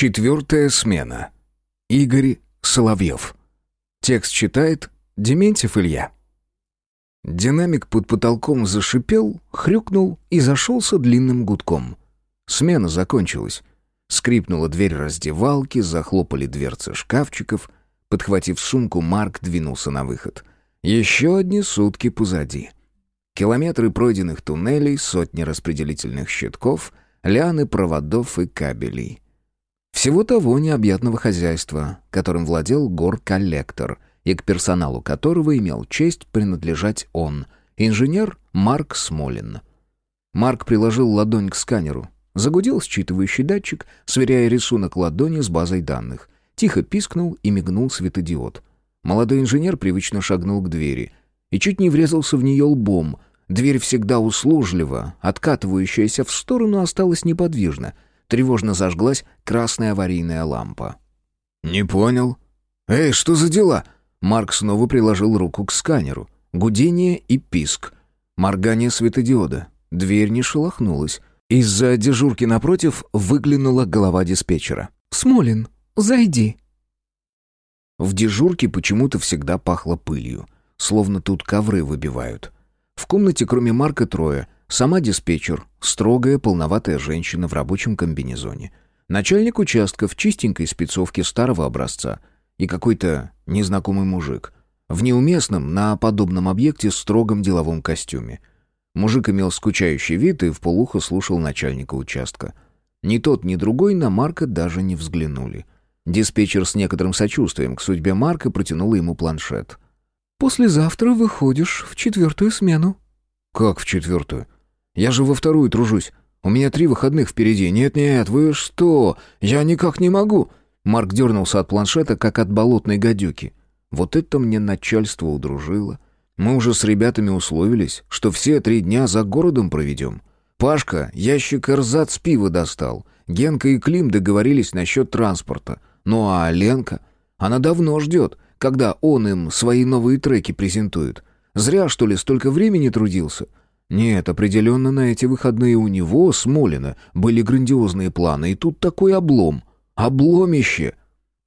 Четвертая смена. Игорь Соловьев. Текст читает Дементьев Илья. Динамик под потолком зашипел, хрюкнул и зашелся длинным гудком. Смена закончилась. Скрипнула дверь раздевалки, захлопали дверцы шкафчиков. Подхватив сумку, Марк двинулся на выход. Еще одни сутки позади. Километры пройденных туннелей, сотни распределительных щитков, лианы проводов и кабелей. Всего того необъятного хозяйства, которым владел гор-коллектор, и к персоналу которого имел честь принадлежать он, инженер Марк Смолин. Марк приложил ладонь к сканеру. Загудел считывающий датчик, сверяя рисунок ладони с базой данных. Тихо пискнул и мигнул светодиод. Молодой инженер привычно шагнул к двери и чуть не врезался в нее лбом. Дверь всегда услужливо, откатывающаяся в сторону, осталась неподвижна. Тревожно зажглась красная аварийная лампа. «Не понял. Эй, что за дела?» Марк снова приложил руку к сканеру. Гудение и писк. Моргание светодиода. Дверь не шелохнулась. Из-за дежурки напротив выглянула голова диспетчера. «Смолин, зайди». В дежурке почему-то всегда пахло пылью. Словно тут ковры выбивают. В комнате кроме Марка трое. Сама диспетчер, строгая, полноватая женщина в рабочем комбинезоне. Начальник участка в чистенькой спецовке старого образца. И какой-то незнакомый мужик. В неуместном, на подобном объекте, строгом деловом костюме. Мужик имел скучающий вид и вполуха слушал начальника участка. Ни тот, ни другой на Марка даже не взглянули. Диспетчер с некоторым сочувствием к судьбе Марка протянула ему планшет. «Послезавтра выходишь в четвертую смену». «Как в четвертую? Я же во вторую тружусь. У меня три выходных впереди. Нет-нет, вы что? Я никак не могу». Марк дернулся от планшета, как от болотной гадюки. «Вот это мне начальство удружило». Мы уже с ребятами условились, что все три дня за городом проведем. Пашка ящик эрзац пива достал. Генка и Клим договорились насчет транспорта. Ну а Ленка? Она давно ждет, когда он им свои новые треки презентует. Зря, что ли, столько времени трудился? Нет, определенно на эти выходные у него, Смолина, были грандиозные планы, и тут такой облом. Обломище!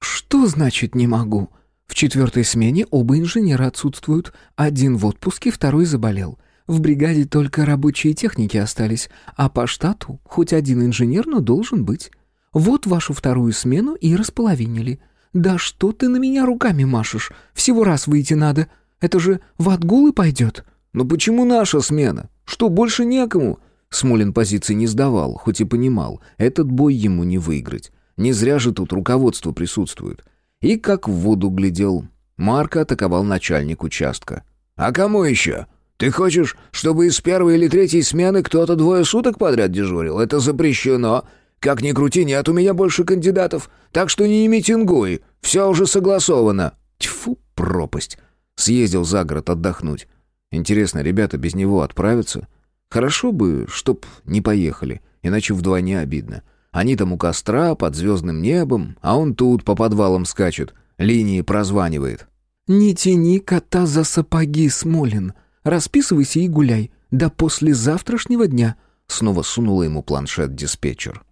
«Что значит «не могу»?» В четвертой смене оба инженера отсутствуют. Один в отпуске, второй заболел. В бригаде только рабочие техники остались, а по штату хоть один инженер, но должен быть. Вот вашу вторую смену и располовинили. Да что ты на меня руками машешь? Всего раз выйти надо. Это же в отгулы пойдет. Но почему наша смена? Что, больше некому? Смолин позиции не сдавал, хоть и понимал, этот бой ему не выиграть. Не зря же тут руководство присутствует и как в воду глядел. Марка атаковал начальник участка. «А кому еще? Ты хочешь, чтобы из первой или третьей смены кто-то двое суток подряд дежурил? Это запрещено. Как ни крути, нет у меня больше кандидатов, так что не митингуй, все уже согласовано». Тьфу, пропасть. Съездил за город отдохнуть. Интересно, ребята без него отправятся? Хорошо бы, чтоб не поехали, иначе вдвойне обидно. Они там у костра, под звездным небом, а он тут по подвалам скачет, линии прозванивает. «Не тяни кота за сапоги, Смолин. Расписывайся и гуляй. До послезавтрашнего дня», — снова сунула ему планшет диспетчер.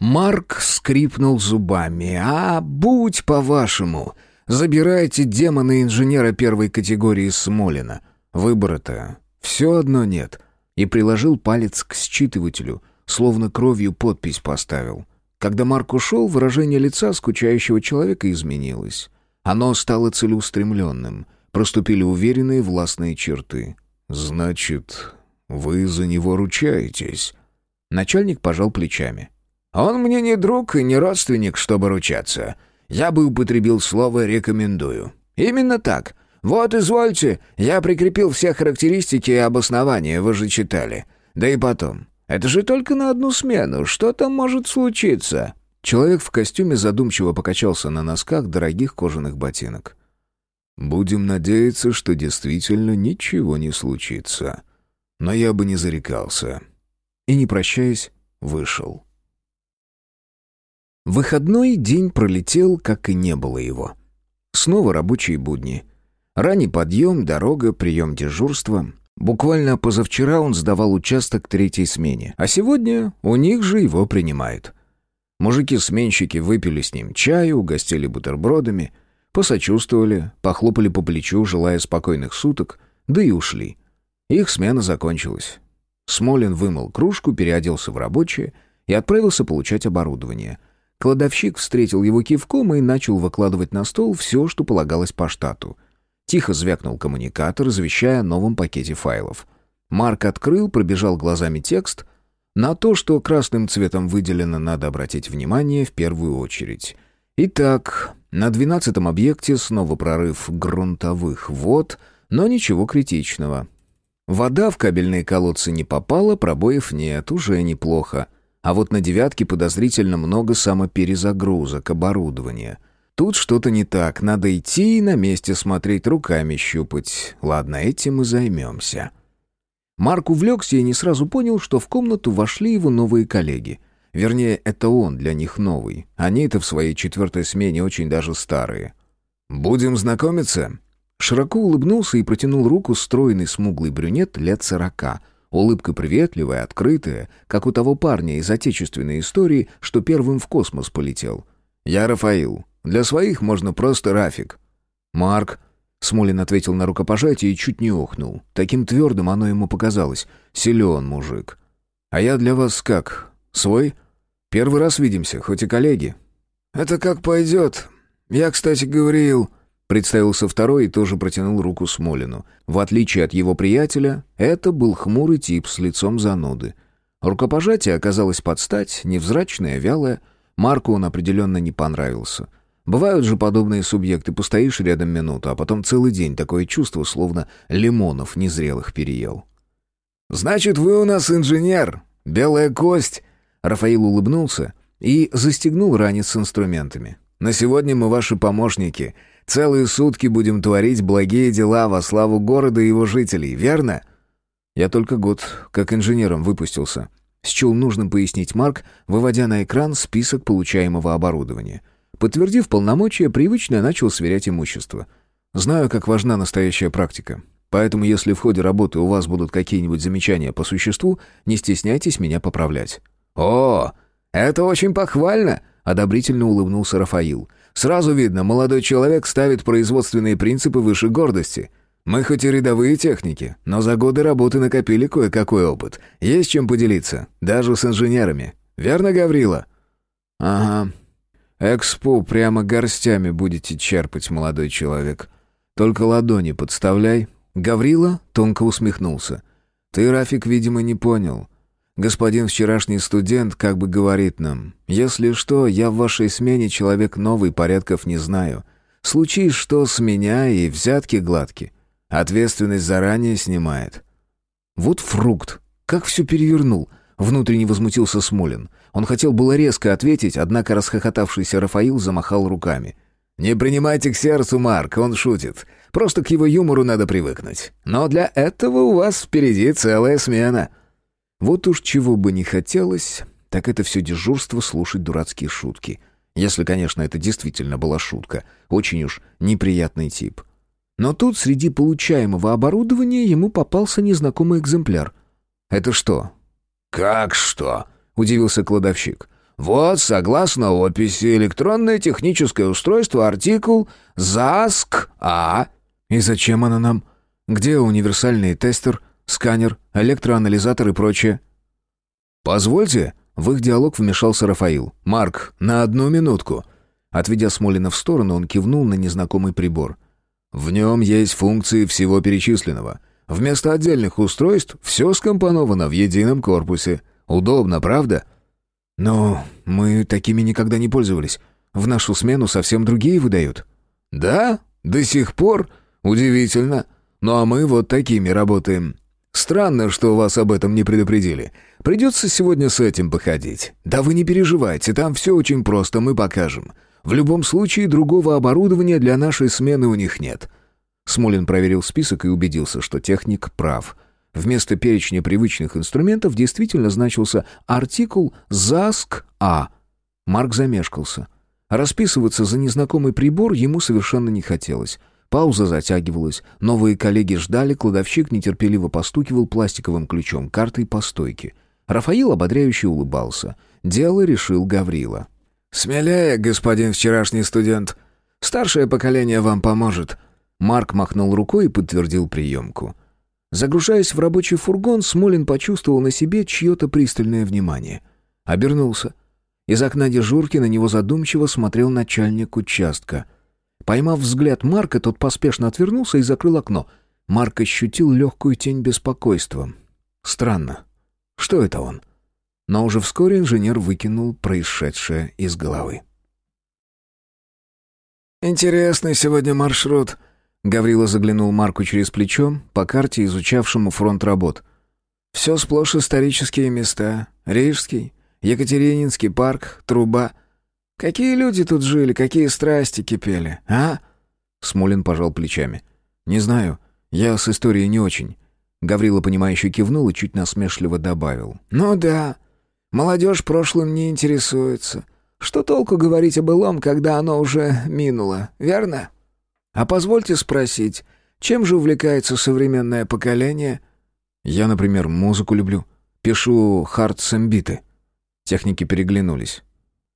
Марк скрипнул зубами. «А, будь по-вашему. Забирайте демона инженера первой категории Смолина. Выбора-то все одно нет». И приложил палец к считывателю, словно кровью подпись поставил. Когда Марк ушел, выражение лица скучающего человека изменилось. Оно стало целеустремленным. Проступили уверенные властные черты. «Значит, вы за него ручаетесь?» Начальник пожал плечами. «Он мне не друг и не родственник, чтобы ручаться. Я бы употребил слово «рекомендую». Именно так. Вот, извольте, я прикрепил все характеристики и обоснования, вы же читали. Да и потом, это же только на одну смену. Что там может случиться?» Человек в костюме задумчиво покачался на носках дорогих кожаных ботинок. «Будем надеяться, что действительно ничего не случится. Но я бы не зарекался». И, не прощаясь, вышел. Выходной день пролетел, как и не было его. Снова рабочие будни. Ранний подъем, дорога, прием дежурства. Буквально позавчера он сдавал участок третьей смене, а сегодня у них же его принимают. Мужики-сменщики выпили с ним чаю, угостили бутербродами, посочувствовали, похлопали по плечу, желая спокойных суток, да и ушли. Их смена закончилась. Смолин вымыл кружку, переоделся в рабочее и отправился получать оборудование. Кладовщик встретил его кивком и начал выкладывать на стол все, что полагалось по штату. Тихо звякнул коммуникатор, извещая о новом пакете файлов. Марк открыл, пробежал глазами текст. На то, что красным цветом выделено, надо обратить внимание в первую очередь. Итак, на двенадцатом объекте снова прорыв грунтовых вод, но ничего критичного. Вода в кабельные колодцы не попала, пробоев нет, уже неплохо. А вот на девятке подозрительно много самоперезагрузок оборудования. Тут что-то не так, надо идти и на месте смотреть, руками щупать. Ладно, этим и займемся. Марк увлекся и не сразу понял, что в комнату вошли его новые коллеги. Вернее, это он для них новый. Они-то в своей четвертой смене очень даже старые. «Будем знакомиться?» Широко улыбнулся и протянул руку стройный смуглый брюнет лет сорока — Улыбка приветливая, открытая, как у того парня из отечественной истории, что первым в космос полетел. «Я Рафаил. Для своих можно просто Рафик». «Марк», — Смолин ответил на рукопожатие и чуть не охнул. Таким твердым оно ему показалось. Силен мужик. «А я для вас как? Свой? Первый раз видимся, хоть и коллеги». «Это как пойдет. Я, кстати, говорил...» Представился второй и тоже протянул руку Смолину. В отличие от его приятеля, это был хмурый тип с лицом зануды. Рукопожатие оказалось под стать, невзрачное, вялое. Марку он определенно не понравился. Бывают же подобные субъекты, постоишь рядом минуту, а потом целый день такое чувство, словно лимонов незрелых переел. «Значит, вы у нас инженер, белая кость!» Рафаил улыбнулся и застегнул ранец с инструментами. «На сегодня мы ваши помощники. Целые сутки будем творить благие дела во славу города и его жителей, верно?» «Я только год как инженером выпустился», — счел нужным пояснить Марк, выводя на экран список получаемого оборудования. Подтвердив полномочия, привычно начал сверять имущество. «Знаю, как важна настоящая практика. Поэтому, если в ходе работы у вас будут какие-нибудь замечания по существу, не стесняйтесь меня поправлять». «О, это очень похвально!» — одобрительно улыбнулся Рафаил. Сразу видно, молодой человек ставит производственные принципы выше гордости. Мы хоть и рядовые техники, но за годы работы накопили кое-какой опыт. Есть чем поделиться, даже с инженерами. Верно, Гаврила?» «Ага. Экспо прямо горстями будете черпать, молодой человек. Только ладони подставляй». Гаврила тонко усмехнулся. «Ты, Рафик, видимо, не понял. Господин вчерашний студент как бы говорит нам, «Если что, я в вашей смене человек новый, порядков не знаю. Случись что с меня и взятки гладки. Ответственность заранее снимает». Вот фрукт. Как все перевернул. Внутренне возмутился Смолин. Он хотел было резко ответить, однако расхохотавшийся Рафаил замахал руками. «Не принимайте к сердцу, Марк, он шутит. Просто к его юмору надо привыкнуть. Но для этого у вас впереди целая смена». Вот уж чего бы не хотелось, так это все дежурство слушать дурацкие шутки. Если, конечно, это действительно была шутка. Очень уж неприятный тип. Но тут среди получаемого оборудования ему попался незнакомый экземпляр. «Это что?» «Как что?» — удивился кладовщик. «Вот, согласно описи, электронное техническое устройство, артикул ЗАСК-А». «И зачем она нам? Где универсальный тестер?» сканер, электроанализатор и прочее. «Позвольте», — в их диалог вмешался Рафаил. «Марк, на одну минутку». Отведя Смолина в сторону, он кивнул на незнакомый прибор. «В нем есть функции всего перечисленного. Вместо отдельных устройств все скомпоновано в едином корпусе. Удобно, правда?» «Но мы такими никогда не пользовались. В нашу смену совсем другие выдают». «Да? До сих пор? Удивительно. Ну а мы вот такими работаем. Странно, что вас об этом не предупредили. Придется сегодня с этим походить. Да вы не переживайте, там все очень просто, мы покажем. В любом случае, другого оборудования для нашей смены у них нет». Смолин проверил список и убедился, что техник прав. Вместо перечня привычных инструментов действительно значился артикул «ЗАСК-А». Марк замешкался. Расписываться за незнакомый прибор ему совершенно не хотелось. Пауза затягивалась, новые коллеги ждали, кладовщик нетерпеливо постукивал пластиковым ключом картой по стойке. Рафаил ободряюще улыбался. Дело решил Гаврила. «Смелее, господин вчерашний студент. Старшее поколение вам поможет». Марк махнул рукой и подтвердил приемку. Загружаясь в рабочий фургон, Смолин почувствовал на себе чье-то пристальное внимание. Обернулся. Из окна дежурки на него задумчиво смотрел начальник участка. Поймав взгляд Марка, тот поспешно отвернулся и закрыл окно. Марк ощутил легкую тень беспокойства. Странно. Что это он? Но уже вскоре инженер выкинул происшедшее из головы. «Интересный сегодня маршрут», — Гаврила заглянул Марку через плечо по карте, изучавшему фронт работ. «Все сплошь исторические места. Рижский, Екатерининский парк, труба. Какие люди тут жили, какие страсти кипели, а?» Смолин пожал плечами. «Не знаю. Я с историей не очень». Гаврила, понимающе кивнул и чуть насмешливо добавил. «Ну да. Молодежь прошлым не интересуется. Что толку говорить о былом, когда оно уже минуло, верно? А позвольте спросить, чем же увлекается современное поколение?» «Я, например, музыку люблю. Пишу хардсэмбиты». Техники переглянулись.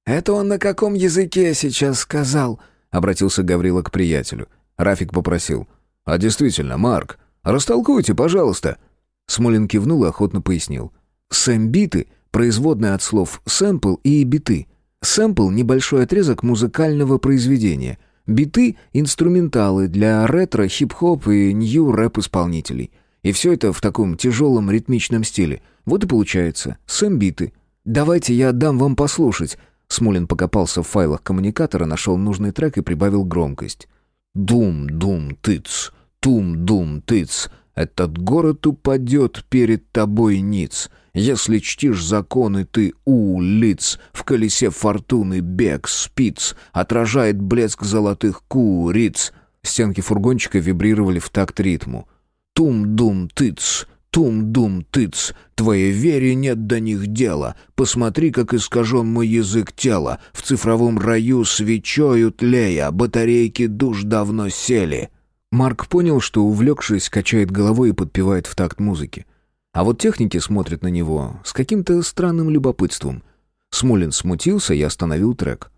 «Это он на каком языке сейчас сказал?» — обратился Гаврила к приятелю. Рафик попросил. «А действительно, Марк, растолкуйте, пожалуйста». Смолин кивнул и охотно пояснил. «Сэмбиты — производная от слов «сэмпл» и «биты». Сэмпл — небольшой отрезок музыкального произведения. Биты — инструменталы для ретро, хип-хоп и нью-рэп-исполнителей. И все это в таком тяжелом ритмичном стиле. Вот и получается сэмбиты — «Давайте я дам вам послушать». Смолин покопался в файлах коммуникатора, нашел нужный трек и прибавил громкость. «Дум-дум-тыц, тум-дум-тыц, этот город упадет перед тобой ниц. Если чтишь законы, ты улиц, в колесе фортуны бег спиц, отражает блеск золотых куриц». Стенки фургончика вибрировали в такт ритму. «Тум-дум-тыц, Тум-дум-тыц, твоей вере нет до них дела. Посмотри, как искажен мой язык тела. В цифровом раю свечою тлея, батарейки душ давно сели». Марк понял, что, увлекшись, качает головой и подпевает в такт музыки. А вот техники смотрят на него с каким-то странным любопытством. Смолин смутился и остановил трек.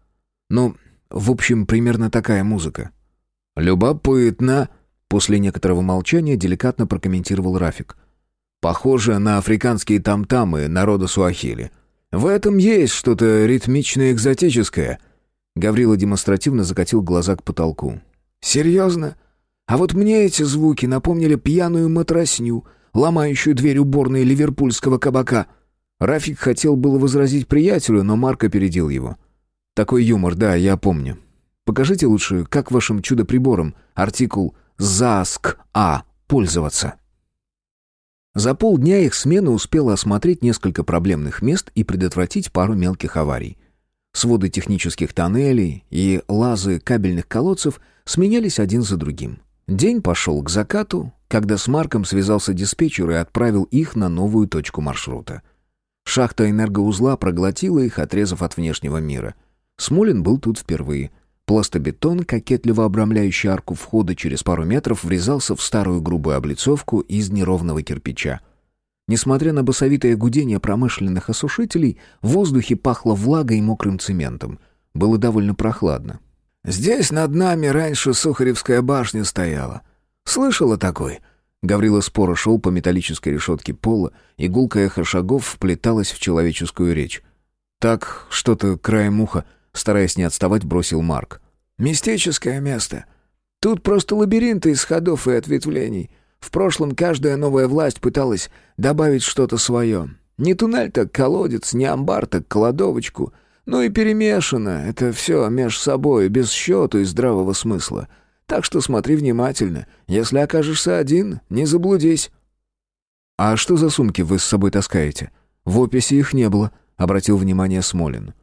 Ну, в общем, примерно такая музыка. «Любопытно», — после некоторого молчания деликатно прокомментировал Рафик. Похоже на африканские тамтамы народа Суахили. В этом есть что-то ритмичное экзотическое. Гаврила демонстративно закатил глаза к потолку. Серьезно? А вот мне эти звуки напомнили пьяную матросню, ломающую дверь уборной ливерпульского кабака. Рафик хотел было возразить приятелю, но Марк опередил его. Такой юмор, да, я помню. Покажите лучше, как вашим чудо-прибором артикул «ЗАСК-А» пользоваться. За полдня их смена успела осмотреть несколько проблемных мест и предотвратить пару мелких аварий. Своды технических тоннелей и лазы кабельных колодцев сменялись один за другим. День пошел к закату, когда с Марком связался диспетчер и отправил их на новую точку маршрута. Шахта энергоузла проглотила их, отрезав от внешнего мира. Смолин был тут впервые — Пластобетон, кокетливо обрамляющий арку входа через пару метров, врезался в старую грубую облицовку из неровного кирпича. Несмотря на басовитое гудение промышленных осушителей, в воздухе пахло влагой и мокрым цементом. Было довольно прохладно. «Здесь над нами раньше Сухаревская башня стояла. Слышала такой?» Гаврила споро шел по металлической решетке пола, и гулкое эхо шагов вплеталось в человеческую речь. Так, что-то краем уха — Стараясь не отставать, бросил Марк. «Мистическое место. Тут просто лабиринты из ходов и ответвлений. В прошлом каждая новая власть пыталась добавить что-то свое. Не туннель, так колодец, не амбар, так кладовочку. Ну и перемешано. Это все меж собой, без счету и здравого смысла. Так что смотри внимательно. Если окажешься один, не заблудись». «А что за сумки вы с собой таскаете? В описи их не было», — обратил внимание Смолин.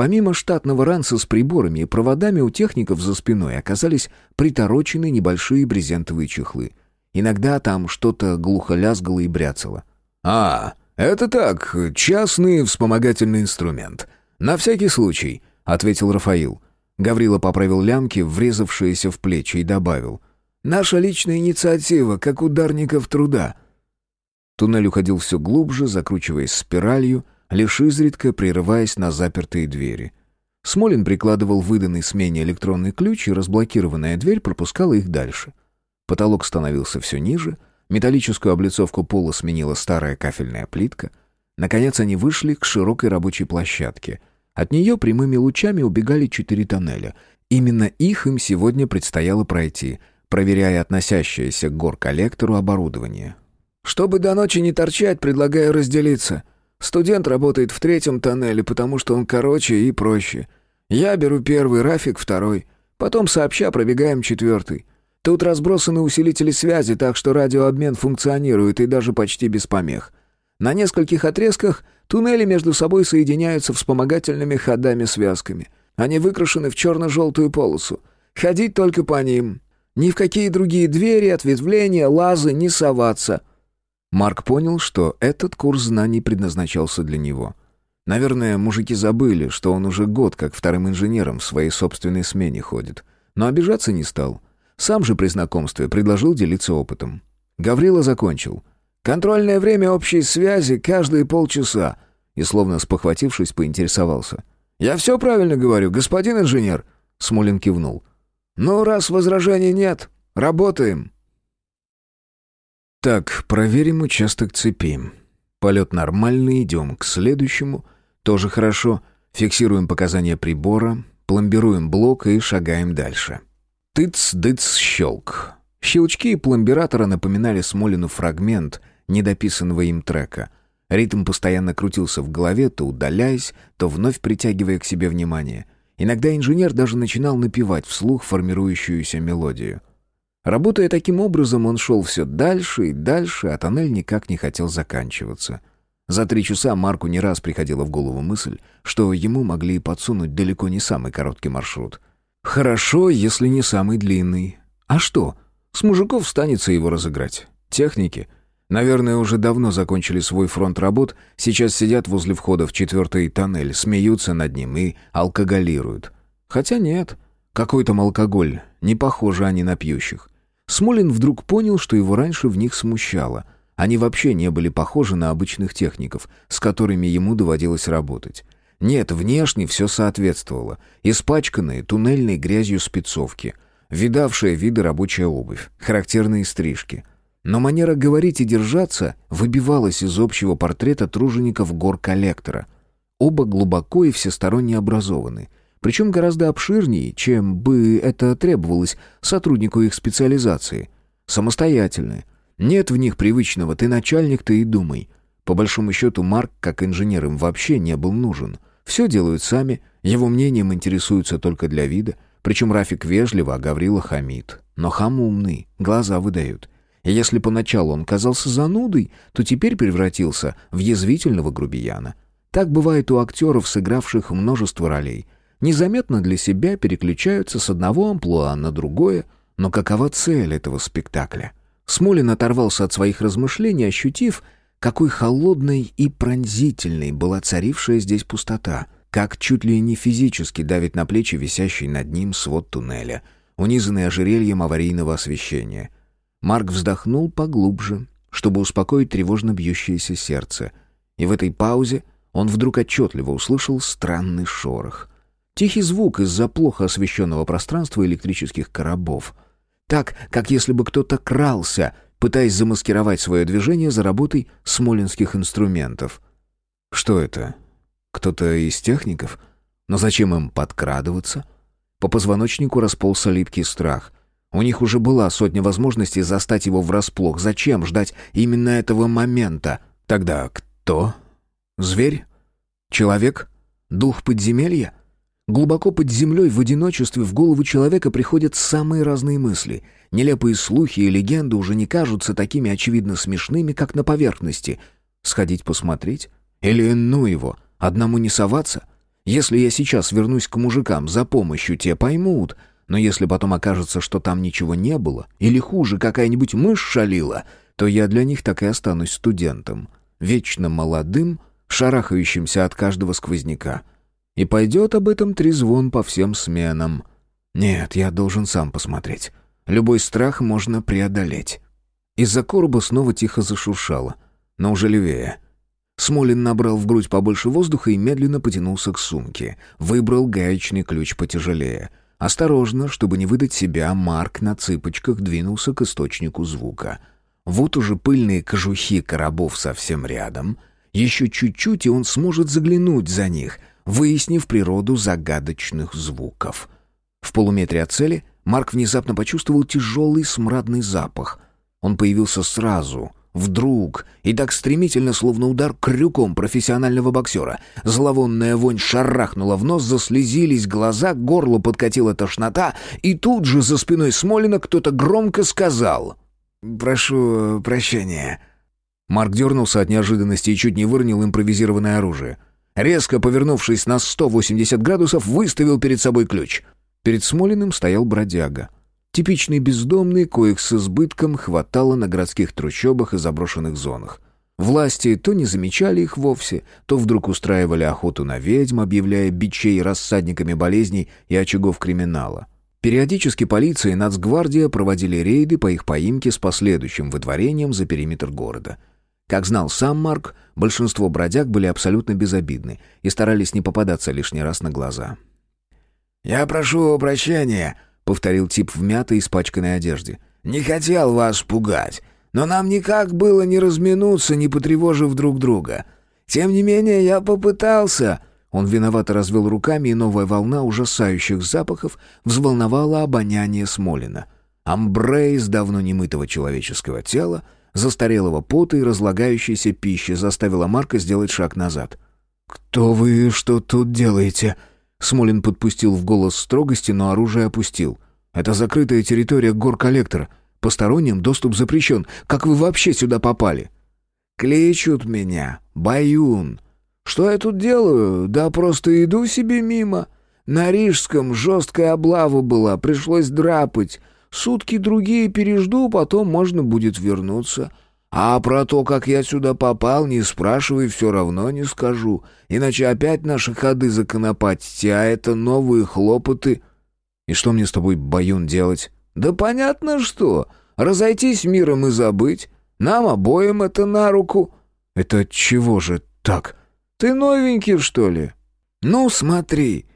Помимо штатного ранца с приборами и проводами у техников за спиной оказались приторочены небольшие брезентовые чехлы. Иногда там что-то глухо лязгало и бряцало. «А, это так, частный вспомогательный инструмент. На всякий случай», — ответил Рафаил. Гаврила поправил лямки, врезавшиеся в плечи, и добавил. «Наша личная инициатива, как ударников труда». Туннель уходил все глубже, закручиваясь спиралью, лишь изредка прерываясь на запертые двери. Смолин прикладывал выданный смене электронный ключ, и разблокированная дверь пропускала их дальше. Потолок становился все ниже, металлическую облицовку пола сменила старая кафельная плитка. Наконец они вышли к широкой рабочей площадке. От нее прямыми лучами убегали четыре тоннеля. Именно их им сегодня предстояло пройти, проверяя относящееся к гор-коллектору оборудование. «Чтобы до ночи не торчать, предлагаю разделиться. Студент работает в третьем тоннеле, потому что он короче и проще. Я беру первый, Рафик второй. Потом сообща пробегаем четвертый. Тут разбросаны усилители связи, так что радиообмен функционирует и даже почти без помех. На нескольких отрезках туннели между собой соединяются вспомогательными ходами-связками. Они выкрашены в черно-желтую полосу. Ходить только по ним. Ни в какие другие двери, ответвления, лазы не соваться. Марк понял, что этот курс знаний предназначался для него. Наверное, мужики забыли, что он уже год как вторым инженером в своей собственной смене ходит. Но обижаться не стал. Сам же при знакомстве предложил делиться опытом. Гаврила закончил. «Контрольное время общей связи каждые полчаса». И словно спохватившись, поинтересовался. «Я все правильно говорю, господин инженер?» Смолин кивнул. «Ну, раз возражений нет, работаем». Так, проверим участок цепи. Полет нормальный, идем к следующему. Тоже хорошо. Фиксируем показания прибора, пломбируем блок и шагаем дальше. Тыц-дыц-щелк. Щелчки пломбиратора напоминали Смолину фрагмент недописанного им трека. Ритм постоянно крутился в голове, то удаляясь, то вновь притягивая к себе внимание. Иногда инженер даже начинал напевать вслух формирующуюся мелодию. Работая таким образом, он шел все дальше и дальше, а тоннель никак не хотел заканчиваться. За три часа Марку не раз приходила в голову мысль, что ему могли подсунуть далеко не самый короткий маршрут. Хорошо, если не самый длинный. А что? С мужиков станется его разыграть. Техники. Наверное, уже давно закончили свой фронт работ, сейчас сидят возле входа в четвертый тоннель, смеются над ним и алкоголируют. Хотя нет, какой там алкоголь, не похожи они на пьющих. Смолин вдруг понял, что его раньше в них смущало. Они вообще не были похожи на обычных техников, с которыми ему доводилось работать. Нет, внешне все соответствовало. Испачканные туннельной грязью спецовки, видавшая виды рабочая обувь, характерные стрижки. Но манера говорить и держаться выбивалась из общего портрета тружеников гор-коллектора. Оба глубоко и всесторонне образованы — причем гораздо обширнее, чем бы это требовалось сотруднику их специализации. Самостоятельные. Нет в них привычного «ты начальник, ты и думай». По большому счету, Марк, как инженер, им вообще не был нужен. Все делают сами, его мнением интересуются только для вида, причем Рафик вежливо, а Гаврила хамит. Но хам умный, глаза выдают. И если поначалу он казался занудой, то теперь превратился в язвительного грубияна. Так бывает у актеров, сыгравших множество ролей – незаметно для себя переключаются с одного амплуа на другое, но какова цель этого спектакля? Смолин оторвался от своих размышлений, ощутив, какой холодной и пронзительной была царившая здесь пустота, как чуть ли не физически давит на плечи висящий над ним свод туннеля, унизанный ожерельем аварийного освещения. Марк вздохнул поглубже, чтобы успокоить тревожно бьющееся сердце, и в этой паузе он вдруг отчетливо услышал странный шорох. Тихий звук из-за плохо освещенного пространства электрических коробов. Так, как если бы кто-то крался, пытаясь замаскировать свое движение за работой смолинских инструментов. Что это? Кто-то из техников? Но зачем им подкрадываться? По позвоночнику расползся липкий страх. У них уже была сотня возможностей застать его врасплох. Зачем ждать именно этого момента? Тогда кто? Зверь? Человек? Дух подземелья? Глубоко под землей в одиночестве в голову человека приходят самые разные мысли. Нелепые слухи и легенды уже не кажутся такими очевидно смешными, как на поверхности. Сходить посмотреть? Или ну его, одному не соваться? Если я сейчас вернусь к мужикам за помощью, те поймут. Но если потом окажется, что там ничего не было, или хуже, какая-нибудь мышь шалила, то я для них так и останусь студентом. Вечно молодым, шарахающимся от каждого сквозняка. И пойдет об этом трезвон по всем сменам. Нет, я должен сам посмотреть. Любой страх можно преодолеть. Из-за короба снова тихо зашуршало. но уже левее. Смолин набрал в грудь побольше воздуха и медленно потянулся к сумке. Выбрал гаечный ключ потяжелее. Осторожно, чтобы не выдать себя, Марк на цыпочках двинулся к источнику звука. Вот уже пыльные кожухи коробов совсем рядом. Еще чуть-чуть, и он сможет заглянуть за них, выяснив природу загадочных звуков. В полуметре от цели Марк внезапно почувствовал тяжелый смрадный запах. Он появился сразу — Вдруг, и так стремительно, словно удар крюком профессионального боксера, зловонная вонь шарахнула в нос, заслезились глаза, горло подкатила тошнота, и тут же за спиной Смолина кто-то громко сказал «Прошу прощения». Марк дернулся от неожиданности и чуть не выронил импровизированное оружие. Резко повернувшись на 180 градусов, выставил перед собой ключ. Перед Смолиным стоял бродяга — Типичный бездомный, коих с избытком хватало на городских трущобах и заброшенных зонах. Власти то не замечали их вовсе, то вдруг устраивали охоту на ведьм, объявляя бичей рассадниками болезней и очагов криминала. Периодически полиция и нацгвардия проводили рейды по их поимке с последующим выдворением за периметр города. Как знал сам Марк, большинство бродяг были абсолютно безобидны и старались не попадаться лишний раз на глаза. «Я прошу прощения», повторил тип в мятой, испачканной одежде. «Не хотел вас пугать, но нам никак было не разминуться, не потревожив друг друга. Тем не менее, я попытался...» Он виновато развел руками, и новая волна ужасающих запахов взволновала обоняние Смолина. Амбре из давно немытого человеческого тела, застарелого пота и разлагающейся пищи заставила Марка сделать шаг назад. «Кто вы что тут делаете?» Смолин подпустил в голос строгости, но оружие опустил. «Это закрытая территория горколлектора. Посторонним доступ запрещен. Как вы вообще сюда попали?» «Кличут меня. Баюн. Что я тут делаю? Да просто иду себе мимо. На Рижском жесткая облава была, пришлось драпать. Сутки другие пережду, потом можно будет вернуться. А про то, как я сюда попал, не спрашивай, все равно не скажу. Иначе опять наши ходы законопатить, а это новые хлопоты. И что мне с тобой, Баюн, делать? Да понятно что. Разойтись миром и забыть. Нам обоим это на руку. Это чего же так? Ты новенький, что ли? Ну, смотри.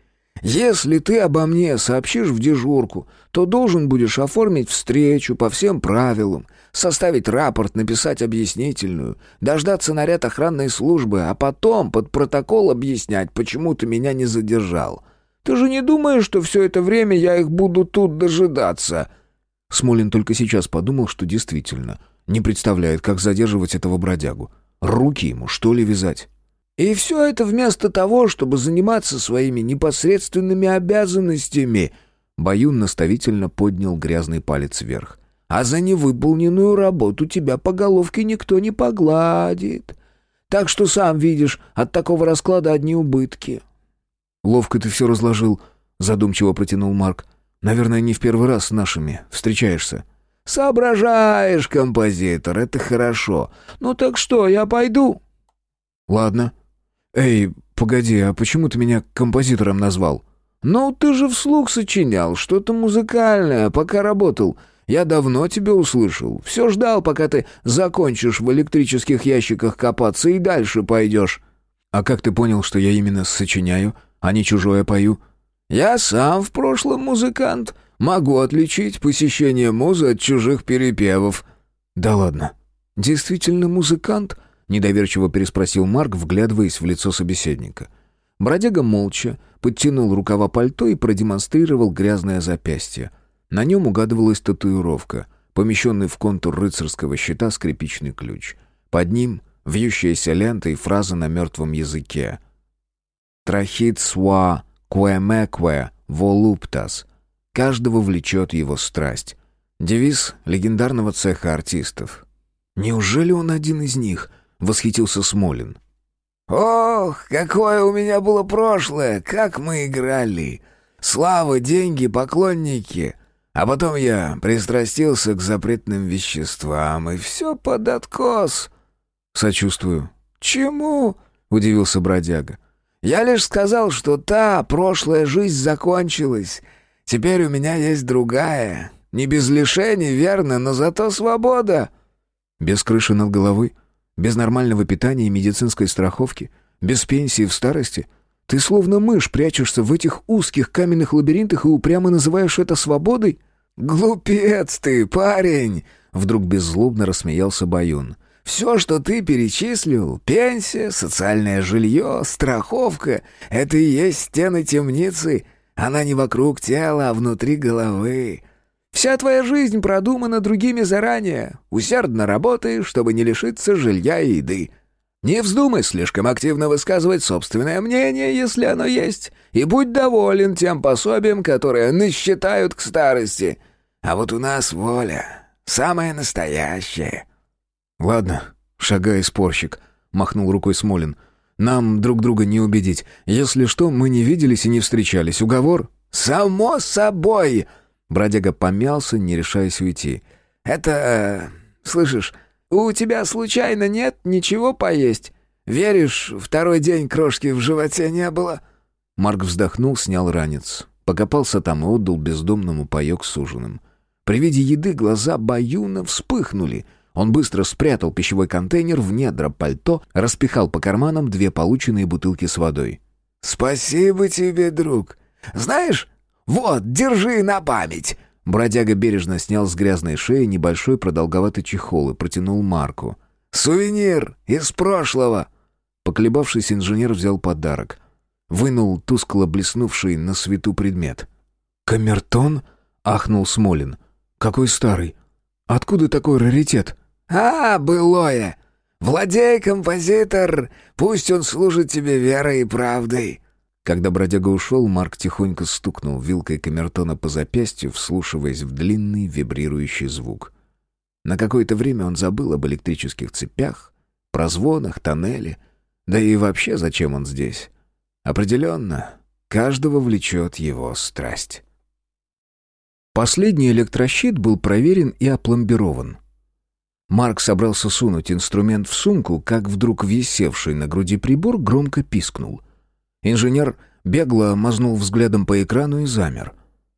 Если ты обо мне сообщишь в дежурку, то должен будешь оформить встречу по всем правилам, составить рапорт, написать объяснительную, дождаться наряд охранной службы, а потом под протокол объяснять, почему ты меня не задержал. Ты же не думаешь, что все это время я их буду тут дожидаться?» Смолин только сейчас подумал, что действительно не представляет, как задерживать этого бродягу. Руки ему, что ли, вязать? «И все это вместо того, чтобы заниматься своими непосредственными обязанностями», Баюн наставительно поднял грязный палец вверх а за невыполненную работу тебя по головке никто не погладит. Так что сам видишь, от такого расклада одни убытки». «Ловко ты все разложил», — задумчиво протянул Марк. «Наверное, не в первый раз с нашими встречаешься». «Соображаешь, композитор, это хорошо. Ну так что, я пойду?» «Ладно. Эй, погоди, а почему ты меня композитором назвал?» «Ну, ты же вслух сочинял, что-то музыкальное, пока работал. Я давно тебя услышал. Все ждал, пока ты закончишь в электрических ящиках копаться и дальше пойдешь». «А как ты понял, что я именно сочиняю, а не чужое пою?» «Я сам в прошлом музыкант. Могу отличить посещение музы от чужих перепевов». «Да ладно. Действительно музыкант?» — недоверчиво переспросил Марк, вглядываясь в лицо собеседника. Бродяга молча подтянул рукава пальто и продемонстрировал грязное запястье — на нем угадывалась татуировка, помещенный в контур рыцарского щита скрипичный ключ. Под ним вьющаяся лента и фраза на мертвом языке. «Трахит суа куэмекве волуптас». Каждого влечет его страсть. Девиз легендарного цеха артистов. «Неужели он один из них?» — восхитился Смолин. «Ох, какое у меня было прошлое! Как мы играли! Слава, деньги, поклонники! А потом я пристрастился к запретным веществам, и все под откос. Сочувствую. Чему? Удивился бродяга. Я лишь сказал, что та прошлая жизнь закончилась. Теперь у меня есть другая. Не без лишений, верно, но зато свобода. Без крыши над головой? Без нормального питания и медицинской страховки? Без пенсии в старости? Ты словно мышь прячешься в этих узких каменных лабиринтах и упрямо называешь это свободой? Глупец ты, парень!» Вдруг беззлобно рассмеялся Баюн. «Все, что ты перечислил, пенсия, социальное жилье, страховка — это и есть стены темницы. Она не вокруг тела, а внутри головы. Вся твоя жизнь продумана другими заранее. Усердно работаешь, чтобы не лишиться жилья и еды. Не вздумай слишком активно высказывать собственное мнение, если оно есть, и будь доволен тем пособием, которое насчитают к старости. А вот у нас воля, самая настоящая». «Ладно, шагай, спорщик», — махнул рукой Смолин. «Нам друг друга не убедить. Если что, мы не виделись и не встречались. Уговор?» «Само собой!» Бродяга помялся, не решаясь уйти. «Это... слышишь, у тебя случайно нет ничего поесть? Веришь, второй день крошки в животе не было?» Марк вздохнул, снял ранец. Покопался там и отдал бездомному паёк с ужином. При виде еды глаза Баюна вспыхнули. Он быстро спрятал пищевой контейнер в недра пальто, распихал по карманам две полученные бутылки с водой. «Спасибо тебе, друг. Знаешь, «Вот, держи на память!» Бродяга бережно снял с грязной шеи небольшой продолговатый чехол и протянул Марку. «Сувенир из прошлого!» Поколебавшись, инженер взял подарок. Вынул тускло блеснувший на свету предмет. «Камертон?» — ахнул Смолин. «Какой старый! Откуда такой раритет?» «А, былое! Владей, композитор! Пусть он служит тебе верой и правдой!» Когда бродяга ушел, Марк тихонько стукнул вилкой камертона по запястью, вслушиваясь в длинный вибрирующий звук. На какое-то время он забыл об электрических цепях, прозвонах, тоннеле, да и вообще зачем он здесь. Определенно, каждого влечет его страсть. Последний электрощит был проверен и опломбирован. Марк собрался сунуть инструмент в сумку, как вдруг висевший на груди прибор громко пискнул — Инженер бегло мазнул взглядом по экрану и замер.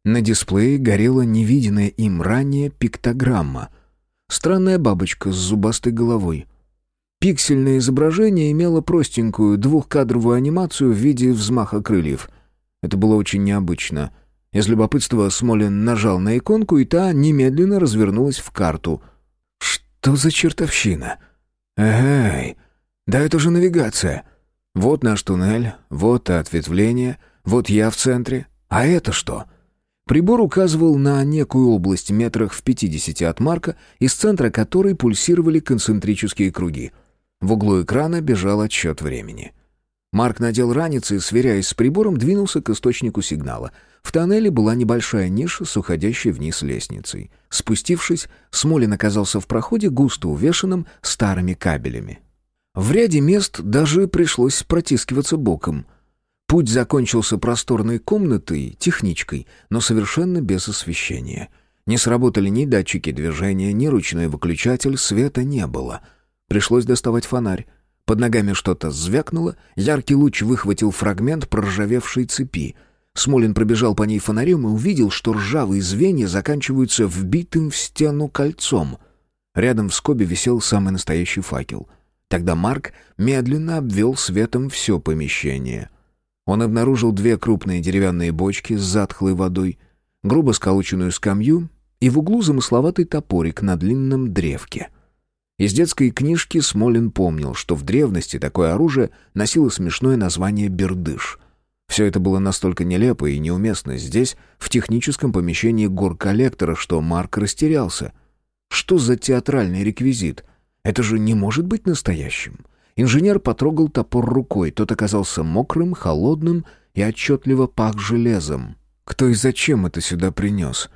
На дисплее горела невиденная им ранее пиктограмма. Странная бабочка с зубастой головой. Пиксельное изображение имело простенькую двухкадровую анимацию в виде взмаха крыльев. Это было очень необычно. Из любопытства Смолин нажал на иконку, и та немедленно развернулась в карту. «Что за чертовщина?» «Эй, да это же навигация!» Вот наш туннель, вот ответвление, вот я в центре. А это что? Прибор указывал на некую область метрах в 50 от Марка, из центра которой пульсировали концентрические круги. В углу экрана бежал отсчет времени. Марк надел ранец и, сверяясь с прибором, двинулся к источнику сигнала. В тоннеле была небольшая ниша с уходящей вниз лестницей. Спустившись, Смолин оказался в проходе, густо увешанном старыми кабелями. В ряде мест даже пришлось протискиваться боком. Путь закончился просторной комнатой, техничкой, но совершенно без освещения. Не сработали ни датчики движения, ни ручной выключатель, света не было. Пришлось доставать фонарь. Под ногами что-то звякнуло, яркий луч выхватил фрагмент проржавевшей цепи. Смолин пробежал по ней фонарем и увидел, что ржавые звенья заканчиваются вбитым в стену кольцом. Рядом в скобе висел самый настоящий факел — Тогда Марк медленно обвел светом все помещение. Он обнаружил две крупные деревянные бочки с затхлой водой, грубо сколоченную скамью и в углу замысловатый топорик на длинном древке. Из детской книжки Смолин помнил, что в древности такое оружие носило смешное название «бердыш». Все это было настолько нелепо и неуместно здесь, в техническом помещении горколлектора, что Марк растерялся. Что за театральный реквизит — это же не может быть настоящим. Инженер потрогал топор рукой, тот оказался мокрым, холодным и отчетливо пах железом. Кто и зачем это сюда принес?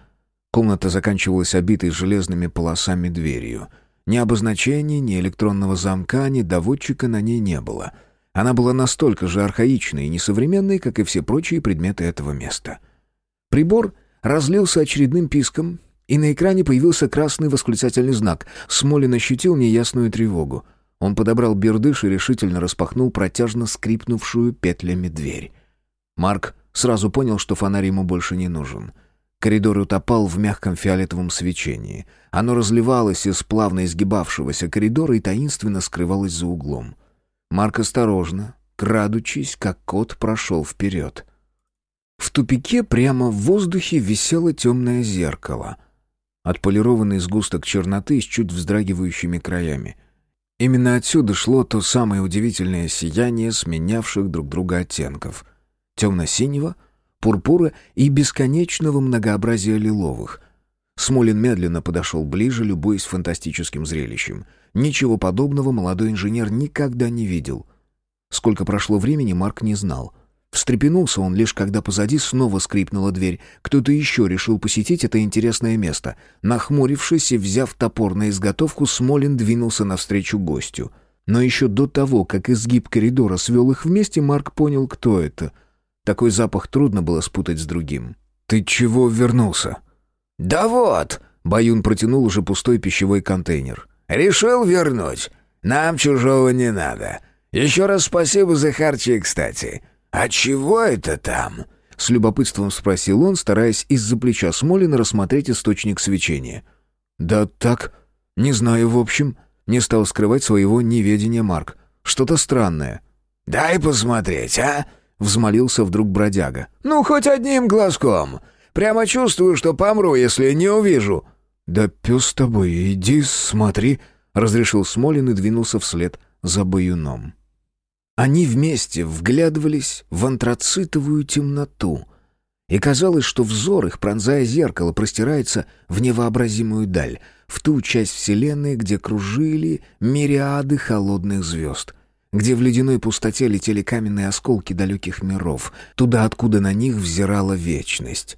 Комната заканчивалась обитой железными полосами дверью. Ни обозначений, ни электронного замка, ни доводчика на ней не было. Она была настолько же архаичной и несовременной, как и все прочие предметы этого места. Прибор разлился очередным писком, и на экране появился красный восклицательный знак. Смолин ощутил неясную тревогу. Он подобрал бердыш и решительно распахнул протяжно скрипнувшую петлями дверь. Марк сразу понял, что фонарь ему больше не нужен. Коридор утопал в мягком фиолетовом свечении. Оно разливалось из плавно изгибавшегося коридора и таинственно скрывалось за углом. Марк осторожно, крадучись, как кот, прошел вперед. В тупике прямо в воздухе висело темное зеркало. Отполированный сгусток черноты с чуть вздрагивающими краями. Именно отсюда шло то самое удивительное сияние сменявших друг друга оттенков. Темно-синего, пурпура и бесконечного многообразия лиловых. Смолин медленно подошел ближе, любуясь фантастическим зрелищем. Ничего подобного молодой инженер никогда не видел. Сколько прошло времени, Марк не знал. Встрепенулся он лишь, когда позади снова скрипнула дверь. Кто-то еще решил посетить это интересное место. Нахмурившись и взяв топор на изготовку, Смолин двинулся навстречу гостю. Но еще до того, как изгиб коридора свел их вместе, Марк понял, кто это. Такой запах трудно было спутать с другим. «Ты чего вернулся?» «Да вот!» — Баюн протянул уже пустой пищевой контейнер. «Решил вернуть. Нам чужого не надо. Еще раз спасибо за харчи, кстати. А чего это там?» С любопытством спросил он, стараясь из-за плеча Смолина рассмотреть источник свечения. «Да так, не знаю, в общем». Не стал скрывать своего неведения Марк. «Что-то странное». «Дай посмотреть, а?» Взмолился вдруг бродяга. «Ну, хоть одним глазком. Прямо чувствую, что помру, если не увижу». «Да пес с тобой, иди смотри», — разрешил Смолин и двинулся вслед за баюном. Они вместе вглядывались в антрацитовую темноту, и казалось, что взор их, пронзая зеркало, простирается в невообразимую даль, в ту часть Вселенной, где кружили мириады холодных звезд, где в ледяной пустоте летели каменные осколки далеких миров, туда, откуда на них взирала вечность.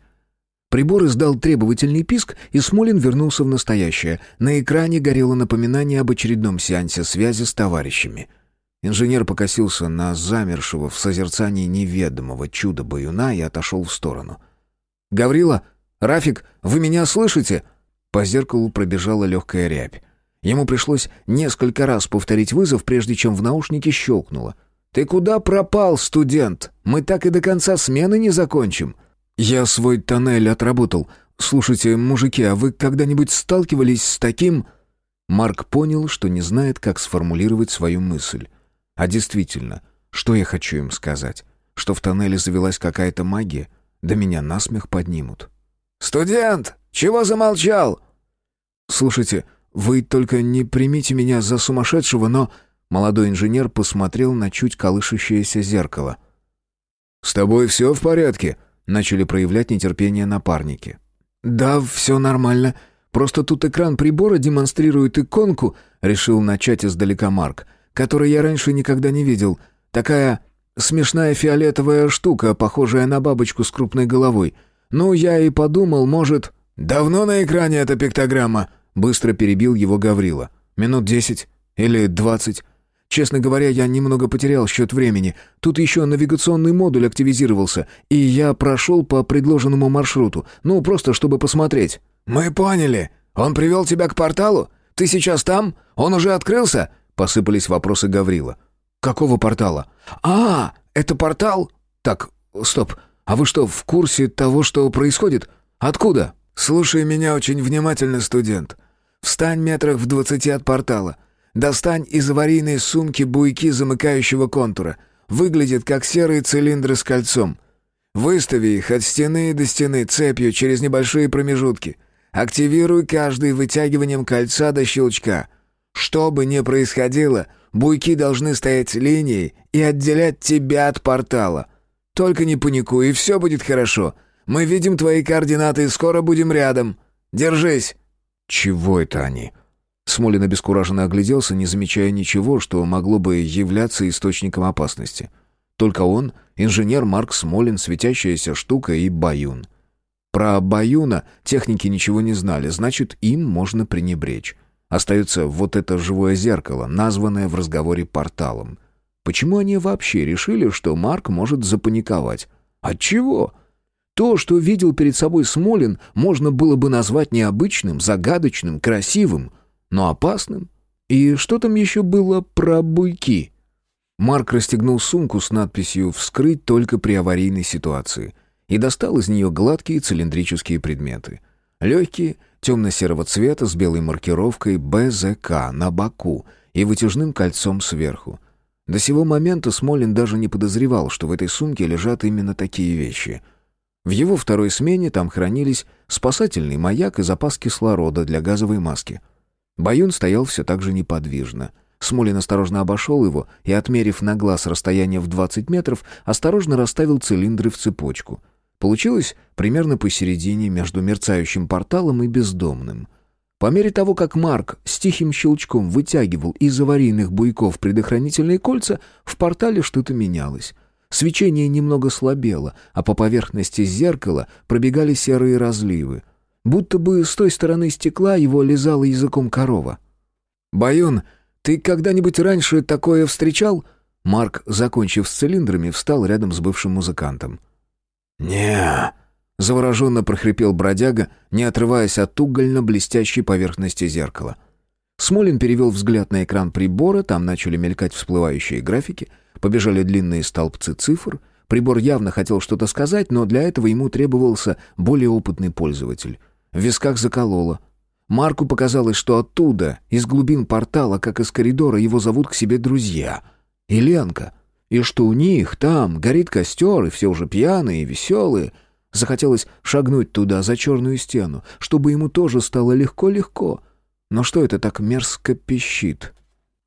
Прибор издал требовательный писк, и Смолин вернулся в настоящее. На экране горело напоминание об очередном сеансе связи с товарищами — Инженер покосился на замершего в созерцании неведомого чуда баюна и отошел в сторону. «Гаврила! Рафик, вы меня слышите?» По зеркалу пробежала легкая рябь. Ему пришлось несколько раз повторить вызов, прежде чем в наушнике щелкнуло. «Ты куда пропал, студент? Мы так и до конца смены не закончим». «Я свой тоннель отработал. Слушайте, мужики, а вы когда-нибудь сталкивались с таким...» Марк понял, что не знает, как сформулировать свою мысль. А действительно, что я хочу им сказать? Что в тоннеле завелась какая-то магия? Да меня насмех поднимут. «Студент! Чего замолчал?» «Слушайте, вы только не примите меня за сумасшедшего, но...» Молодой инженер посмотрел на чуть колышущееся зеркало. «С тобой все в порядке?» Начали проявлять нетерпение напарники. «Да, все нормально. Просто тут экран прибора демонстрирует иконку», — решил начать издалека Марк который я раньше никогда не видел. Такая смешная фиолетовая штука, похожая на бабочку с крупной головой. Ну, я и подумал, может...» «Давно на экране эта пиктограмма?» Быстро перебил его Гаврила. «Минут десять или двадцать. Честно говоря, я немного потерял счет времени. Тут еще навигационный модуль активизировался, и я прошел по предложенному маршруту. Ну, просто чтобы посмотреть». «Мы поняли. Он привел тебя к порталу? Ты сейчас там? Он уже открылся?» Посыпались вопросы Гаврила. «Какого портала?» «А, это портал?» «Так, стоп. А вы что, в курсе того, что происходит? Откуда?» «Слушай меня очень внимательно, студент. Встань метрах в двадцати от портала. Достань из аварийной сумки буйки замыкающего контура. Выглядит как серые цилиндры с кольцом. Выстави их от стены до стены цепью через небольшие промежутки. Активируй каждый вытягиванием кольца до щелчка. Что бы ни происходило, буйки должны стоять линией и отделять тебя от портала. Только не паникуй, и все будет хорошо. Мы видим твои координаты и скоро будем рядом. Держись!» «Чего это они?» Смолин обескураженно огляделся, не замечая ничего, что могло бы являться источником опасности. Только он, инженер Марк Смолин, светящаяся штука и Баюн. Про Баюна техники ничего не знали, значит, им можно пренебречь. Остается вот это живое зеркало, названное в разговоре порталом. Почему они вообще решили, что Марк может запаниковать? Отчего? То, что видел перед собой Смолин, можно было бы назвать необычным, загадочным, красивым, но опасным. И что там еще было про буйки? Марк расстегнул сумку с надписью «Вскрыть только при аварийной ситуации». и достал из нее гладкие цилиндрические предметы. Легкие, темно-серого цвета с белой маркировкой «БЗК» на боку и вытяжным кольцом сверху. До сего момента Смолин даже не подозревал, что в этой сумке лежат именно такие вещи. В его второй смене там хранились спасательный маяк и запас кислорода для газовой маски. Баюн стоял все так же неподвижно. Смолин осторожно обошел его и, отмерив на глаз расстояние в 20 метров, осторожно расставил цилиндры в цепочку. Получилось примерно посередине между мерцающим порталом и бездомным. По мере того, как Марк с тихим щелчком вытягивал из аварийных буйков предохранительные кольца, в портале что-то менялось. Свечение немного слабело, а по поверхности зеркала пробегали серые разливы. Будто бы с той стороны стекла его лизала языком корова. «Баюн, ты когда-нибудь раньше такое встречал?» Марк, закончив с цилиндрами, встал рядом с бывшим музыкантом. Не Завороженно прохрипел бродяга, не отрываясь от угольно-блестящей поверхности зеркала. Смолин перевел взгляд на экран прибора, там начали мелькать всплывающие графики, побежали длинные столбцы цифр. Прибор явно хотел что-то сказать, но для этого ему требовался более опытный пользователь. В висках закололо. Марку показалось, что оттуда, из глубин портала, как из коридора, его зовут к себе друзья. И Ленка. И что у них там горит костер, и все уже пьяные и веселые — Захотелось шагнуть туда, за черную стену, чтобы ему тоже стало легко-легко. Но что это так мерзко пищит?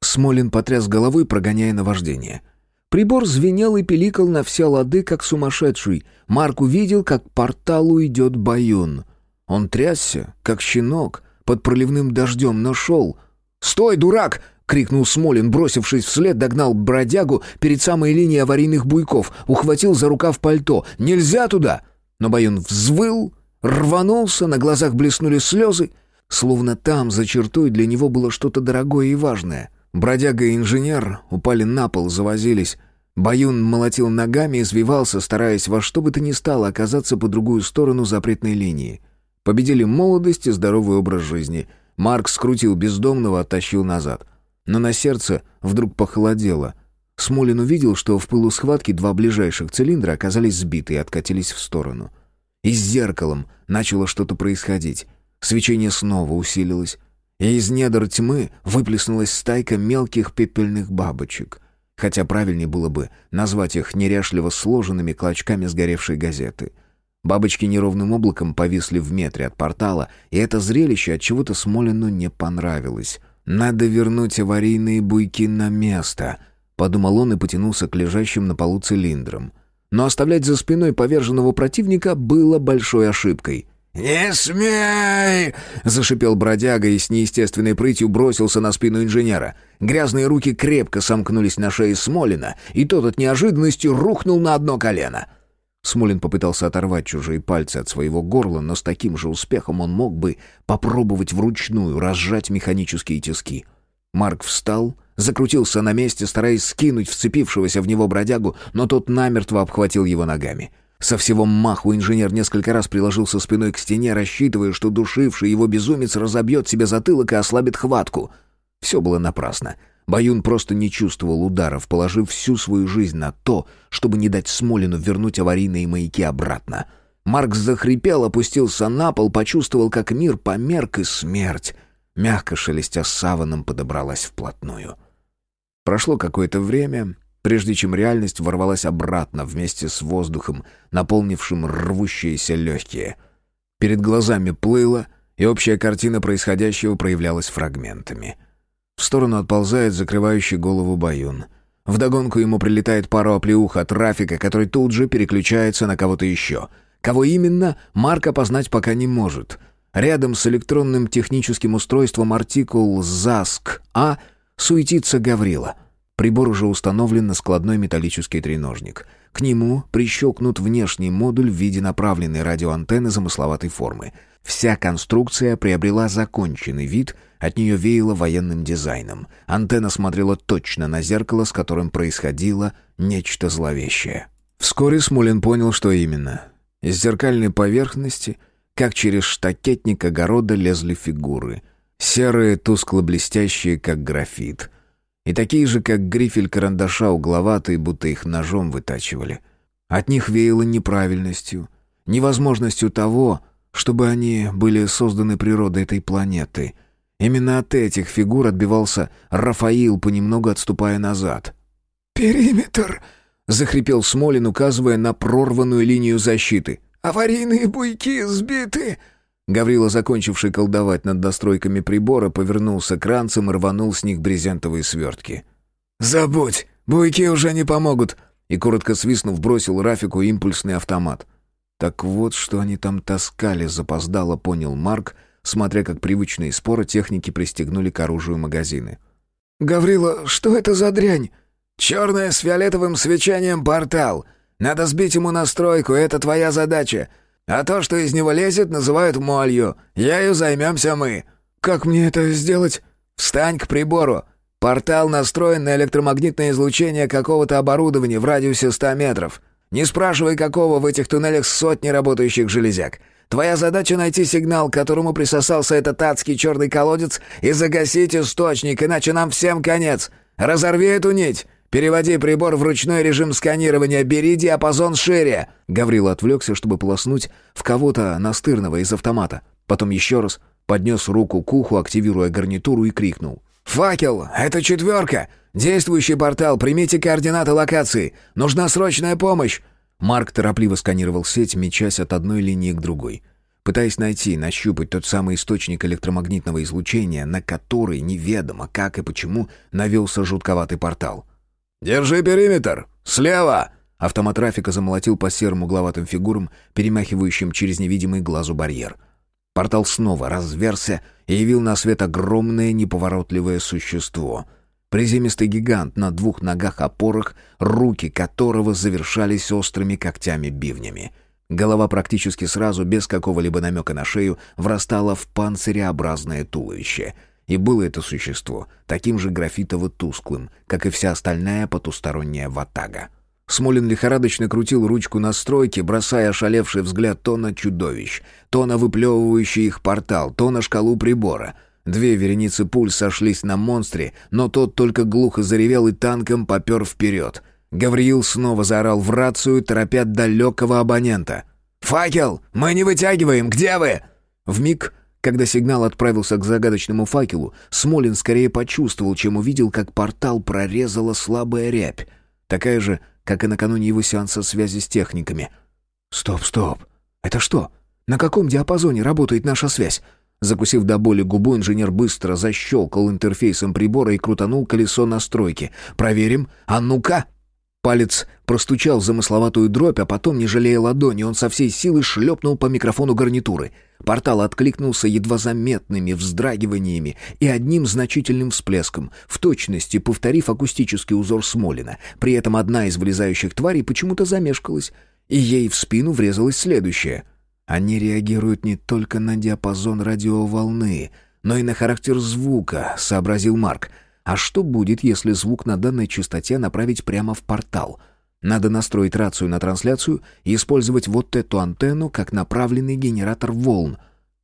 Смолин потряс головой, прогоняя наваждение. Прибор звенел и пиликал на все лады, как сумасшедший. Марк увидел, как к порталу идет Баюн. Он трясся, как щенок, под проливным дождем, но шел. «Стой, дурак!» — крикнул Смолин, бросившись вслед, догнал бродягу перед самой линией аварийных буйков, ухватил за рукав пальто. «Нельзя туда!» Но Баюн взвыл, рванулся, на глазах блеснули слезы, словно там, за чертой, для него было что-то дорогое и важное. Бродяга и инженер упали на пол, завозились. Баюн молотил ногами извивался, стараясь во что бы то ни стало оказаться по другую сторону запретной линии. Победили молодость и здоровый образ жизни. Марк скрутил бездомного, оттащил назад. Но на сердце вдруг похолодело — Смолин увидел, что в пылу схватки два ближайших цилиндра оказались сбиты и откатились в сторону. И с зеркалом начало что-то происходить. Свечение снова усилилось, и из недр тьмы выплеснулась стайка мелких пепельных бабочек. Хотя правильнее было бы назвать их неряшливо сложенными клочками сгоревшей газеты. Бабочки неровным облаком повисли в метре от портала, и это зрелище от чего-то Смолину не понравилось. «Надо вернуть аварийные буйки на место», Подумал он и потянулся к лежащим на полу цилиндрам. Но оставлять за спиной поверженного противника было большой ошибкой. «Не смей!» — зашипел бродяга и с неестественной прытью бросился на спину инженера. Грязные руки крепко сомкнулись на шее Смолина, и тот от неожиданности рухнул на одно колено. Смолин попытался оторвать чужие пальцы от своего горла, но с таким же успехом он мог бы попробовать вручную разжать механические тиски. Марк встал закрутился на месте, стараясь скинуть вцепившегося в него бродягу, но тот намертво обхватил его ногами. Со всего маху инженер несколько раз приложился спиной к стене, рассчитывая, что душивший его безумец разобьет себе затылок и ослабит хватку. Все было напрасно. Баюн просто не чувствовал ударов, положив всю свою жизнь на то, чтобы не дать Смолину вернуть аварийные маяки обратно. Марк захрипел, опустился на пол, почувствовал, как мир померк и смерть, мягко шелестя саваном, подобралась вплотную. Прошло какое-то время, прежде чем реальность ворвалась обратно вместе с воздухом, наполнившим рвущиеся легкие. Перед глазами плыло, и общая картина происходящего проявлялась фрагментами. В сторону отползает закрывающий голову баюн. Вдогонку ему прилетает пара оплеух от трафика, который тут же переключается на кого-то еще. Кого именно, Марк опознать пока не может. Рядом с электронным техническим устройством артикул ЗАСК-А — Суетится Гаврила. Прибор уже установлен на складной металлический треножник. К нему прищелкнут внешний модуль в виде направленной радиоантенны замысловатой формы. Вся конструкция приобрела законченный вид, от нее веяло военным дизайном. Антенна смотрела точно на зеркало, с которым происходило нечто зловещее. Вскоре Смолин понял, что именно. Из зеркальной поверхности, как через штакетник огорода, лезли фигуры — Серые, тускло-блестящие, как графит. И такие же, как грифель карандаша, угловатые, будто их ножом вытачивали. От них веяло неправильностью, невозможностью того, чтобы они были созданы природой этой планеты. Именно от этих фигур отбивался Рафаил, понемногу отступая назад. «Периметр!» — захрипел Смолин, указывая на прорванную линию защиты. «Аварийные буйки сбиты!» Гаврила, закончивший колдовать над достройками прибора, повернулся к ранцам и рванул с них брезентовые свертки. «Забудь! Буйки уже не помогут!» И, коротко свистнув, бросил Рафику импульсный автомат. Так вот, что они там таскали, запоздало понял Марк, смотря как привычные споры техники пристегнули к оружию магазины. «Гаврила, что это за дрянь?» «Черное с фиолетовым свечением портал. Надо сбить ему настройку, это твоя задача. А то, что из него лезет, называют молью. Ею займемся мы». «Как мне это сделать?» «Встань к прибору. Портал настроен на электромагнитное излучение какого-то оборудования в радиусе 100 метров. Не спрашивай, какого в этих туннелях сотни работающих железяк. Твоя задача найти сигнал, к которому присосался этот адский черный колодец, и загасить источник, иначе нам всем конец. Разорви эту нить. Переводи прибор в ручной режим сканирования, бери диапазон шире!» Гаврил отвлекся, чтобы полоснуть в кого-то настырного из автомата. Потом еще раз поднес руку к уху, активируя гарнитуру и крикнул. «Факел! Это четверка! Действующий портал! Примите координаты локации! Нужна срочная помощь!» Марк торопливо сканировал сеть, мечась от одной линии к другой. Пытаясь найти, нащупать тот самый источник электромагнитного излучения, на который неведомо как и почему навелся жутковатый портал. «Держи периметр! Слева!» Автомат Рафика замолотил по серым угловатым фигурам, перемахивающим через невидимый глазу барьер. Портал снова разверся и явил на свет огромное неповоротливое существо. Приземистый гигант на двух ногах-опорах, руки которого завершались острыми когтями-бивнями. Голова практически сразу, без какого-либо намека на шею, врастала в панциреобразное туловище. И было это существо таким же графитово-тусклым, как и вся остальная потусторонняя ватага. Смолин лихорадочно крутил ручку настройки, бросая ошалевший взгляд то на чудовищ, то на выплевывающий их портал, то на шкалу прибора. Две вереницы пуль сошлись на монстре, но тот только глухо заревел и танком попер вперед. Гавриил снова заорал в рацию, торопя далекого абонента. «Факел! Мы не вытягиваем! Где вы?» В миг, когда сигнал отправился к загадочному факелу, Смолин скорее почувствовал, чем увидел, как портал прорезала слабая рябь. Такая же, как и накануне его сеанса связи с техниками. «Стоп, стоп! Это что? На каком диапазоне работает наша связь?» Закусив до боли губу, инженер быстро защелкал интерфейсом прибора и крутанул колесо настройки. «Проверим. А ну-ка!» Палец простучал замысловатую дробь, а потом, не жалея ладони, он со всей силы шлепнул по микрофону гарнитуры. Портал откликнулся едва заметными вздрагиваниями и одним значительным всплеском, в точности повторив акустический узор Смолина. При этом одна из вылезающих тварей почему-то замешкалась, и ей в спину врезалась следующая. Они реагируют не только на диапазон радиоволны, но и на характер звука, сообразил Марк — а что будет, если звук на данной частоте направить прямо в портал? Надо настроить рацию на трансляцию и использовать вот эту антенну как направленный генератор волн.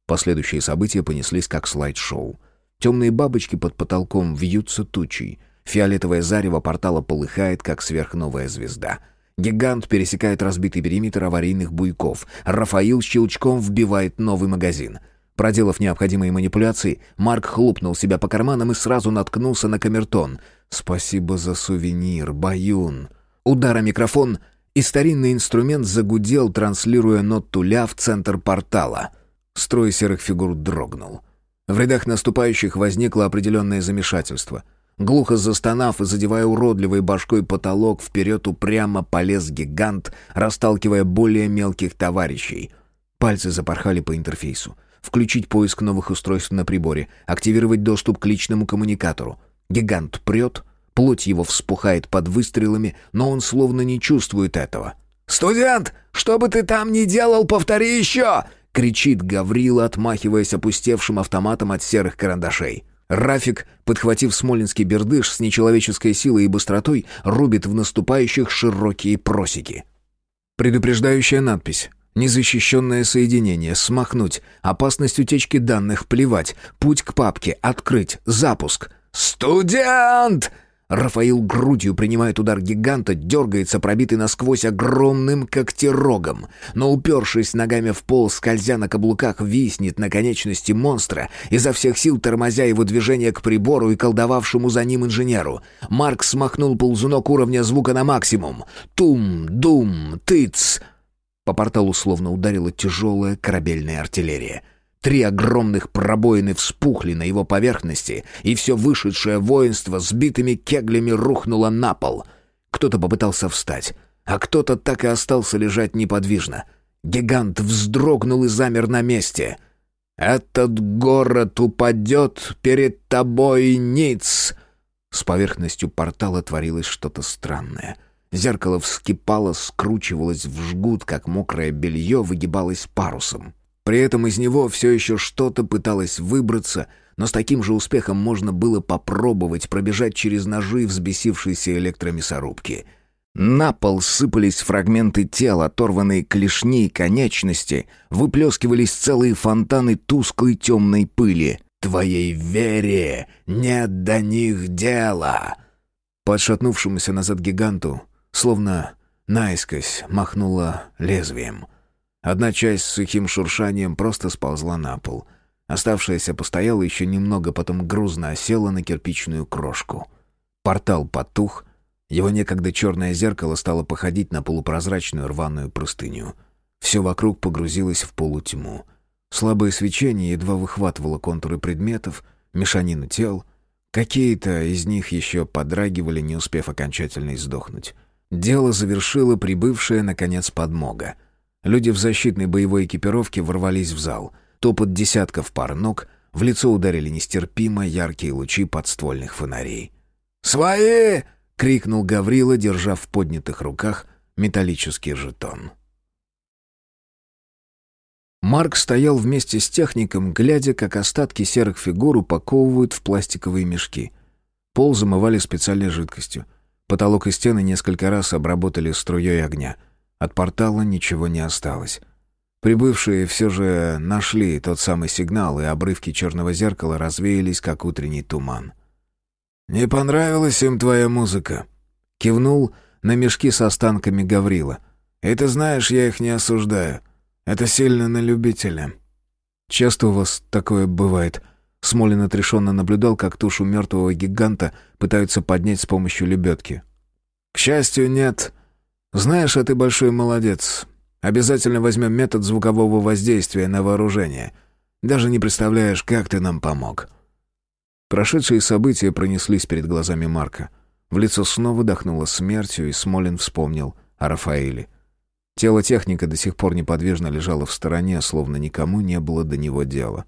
Последующие события понеслись как слайд-шоу. Темные бабочки под потолком вьются тучей. Фиолетовое зарево портала полыхает, как сверхновая звезда. Гигант пересекает разбитый периметр аварийных буйков. Рафаил щелчком вбивает новый магазин — Проделав необходимые манипуляции, Марк хлопнул себя по карманам и сразу наткнулся на камертон. «Спасибо за сувенир, Баюн». Удар о микрофон, и старинный инструмент загудел, транслируя ноту ля в центр портала. Строй серых фигур дрогнул. В рядах наступающих возникло определенное замешательство. Глухо застонав и задевая уродливой башкой потолок, вперед упрямо полез гигант, расталкивая более мелких товарищей. Пальцы запорхали по интерфейсу включить поиск новых устройств на приборе, активировать доступ к личному коммуникатору. Гигант прет, плоть его вспухает под выстрелами, но он словно не чувствует этого. «Студент, что бы ты там ни делал, повтори еще!» — кричит Гаврила, отмахиваясь опустевшим автоматом от серых карандашей. Рафик, подхватив смолинский бердыш с нечеловеческой силой и быстротой, рубит в наступающих широкие просеки. Предупреждающая надпись. Незащищенное соединение, смахнуть, опасность утечки данных, плевать, путь к папке, открыть, запуск. «Студент!» Рафаил грудью принимает удар гиганта, дергается, пробитый насквозь огромным когтерогом, но, упершись ногами в пол, скользя на каблуках, виснет на конечности монстра, изо всех сил тормозя его движение к прибору и колдовавшему за ним инженеру. Марк смахнул ползунок уровня звука на максимум. Тум, дум, тыц. По порталу словно ударила тяжелая корабельная артиллерия. Три огромных пробоины вспухли на его поверхности, и все вышедшее воинство с битыми кеглями рухнуло на пол. Кто-то попытался встать, а кто-то так и остался лежать неподвижно. Гигант вздрогнул и замер на месте. «Этот город упадет перед тобой, Ниц!» С поверхностью портала творилось что-то странное. Зеркало вскипало, скручивалось в жгут, как мокрое белье выгибалось парусом. При этом из него все еще что-то пыталось выбраться, но с таким же успехом можно было попробовать пробежать через ножи взбесившейся электромясорубки. На пол сыпались фрагменты тела, оторванные клешни и конечности, выплескивались целые фонтаны тусклой темной пыли. «Твоей вере нет до них дела!» Подшатнувшемуся назад гиганту, словно наискось, махнуло лезвием — Одна часть с сухим шуршанием просто сползла на пол. Оставшаяся постояла еще немного, потом грузно осела на кирпичную крошку. Портал потух, его некогда черное зеркало стало походить на полупрозрачную рваную простыню. Все вокруг погрузилось в полутьму. Слабое свечение едва выхватывало контуры предметов, мешанину тел. Какие-то из них еще подрагивали, не успев окончательно издохнуть. Дело завершило прибывшая, наконец, подмога — Люди в защитной боевой экипировке ворвались в зал. Топот десятков пар ног, в лицо ударили нестерпимо яркие лучи подствольных фонарей. «Свои!» — крикнул Гаврила, держа в поднятых руках металлический жетон. Марк стоял вместе с техником, глядя, как остатки серых фигур упаковывают в пластиковые мешки. Пол замывали специальной жидкостью. Потолок и стены несколько раз обработали струей огня — от портала ничего не осталось. Прибывшие все же нашли тот самый сигнал, и обрывки черного зеркала развеялись, как утренний туман. «Не понравилась им твоя музыка?» Кивнул на мешки с останками Гаврила. «И ты знаешь, я их не осуждаю. Это сильно на любителя». «Часто у вас такое бывает?» Смолин отрешенно наблюдал, как тушу мертвого гиганта пытаются поднять с помощью лебедки. «К счастью, нет. «Знаешь, а ты большой молодец. Обязательно возьмем метод звукового воздействия на вооружение. Даже не представляешь, как ты нам помог». Прошедшие события пронеслись перед глазами Марка. В лицо снова дохнуло смертью, и Смолин вспомнил о Рафаиле. Тело техника до сих пор неподвижно лежало в стороне, словно никому не было до него дела.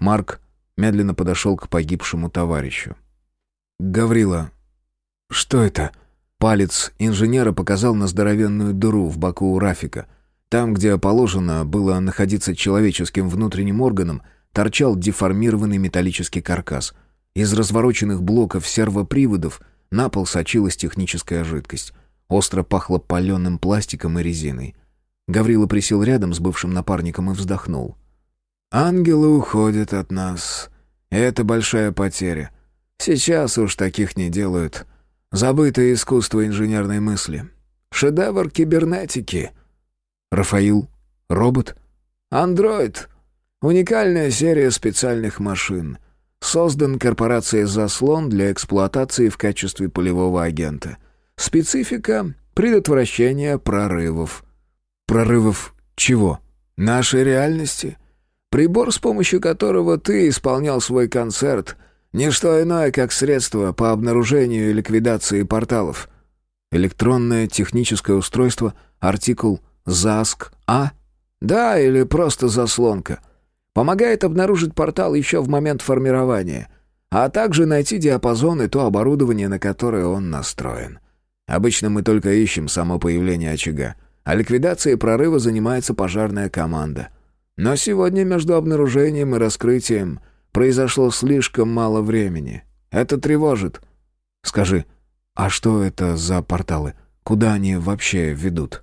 Марк медленно подошел к погибшему товарищу. «Гаврила, что это?» Палец инженера показал на здоровенную дыру в боку у Рафика. Там, где положено было находиться человеческим внутренним органом, торчал деформированный металлический каркас. Из развороченных блоков сервоприводов на пол сочилась техническая жидкость. Остро пахло паленым пластиком и резиной. Гаврила присел рядом с бывшим напарником и вздохнул. «Ангелы уходят от нас. Это большая потеря. Сейчас уж таких не делают». Забытое искусство инженерной мысли. Шедевр кибернетики. Рафаил. Робот. Андроид. Уникальная серия специальных машин. Создан корпорацией «Заслон» для эксплуатации в качестве полевого агента. Специфика — предотвращение прорывов. Прорывов чего? Нашей реальности. Прибор, с помощью которого ты исполнял свой концерт — Ничто иное, как средство по обнаружению и ликвидации порталов. Электронное техническое устройство, артикул ЗАСК-А? Да, или просто заслонка. Помогает обнаружить портал еще в момент формирования, а также найти диапазон и то оборудование, на которое он настроен. Обычно мы только ищем само появление очага, а ликвидацией прорыва занимается пожарная команда. Но сегодня между обнаружением и раскрытием Произошло слишком мало времени. Это тревожит. Скажи, а что это за порталы? Куда они вообще ведут?»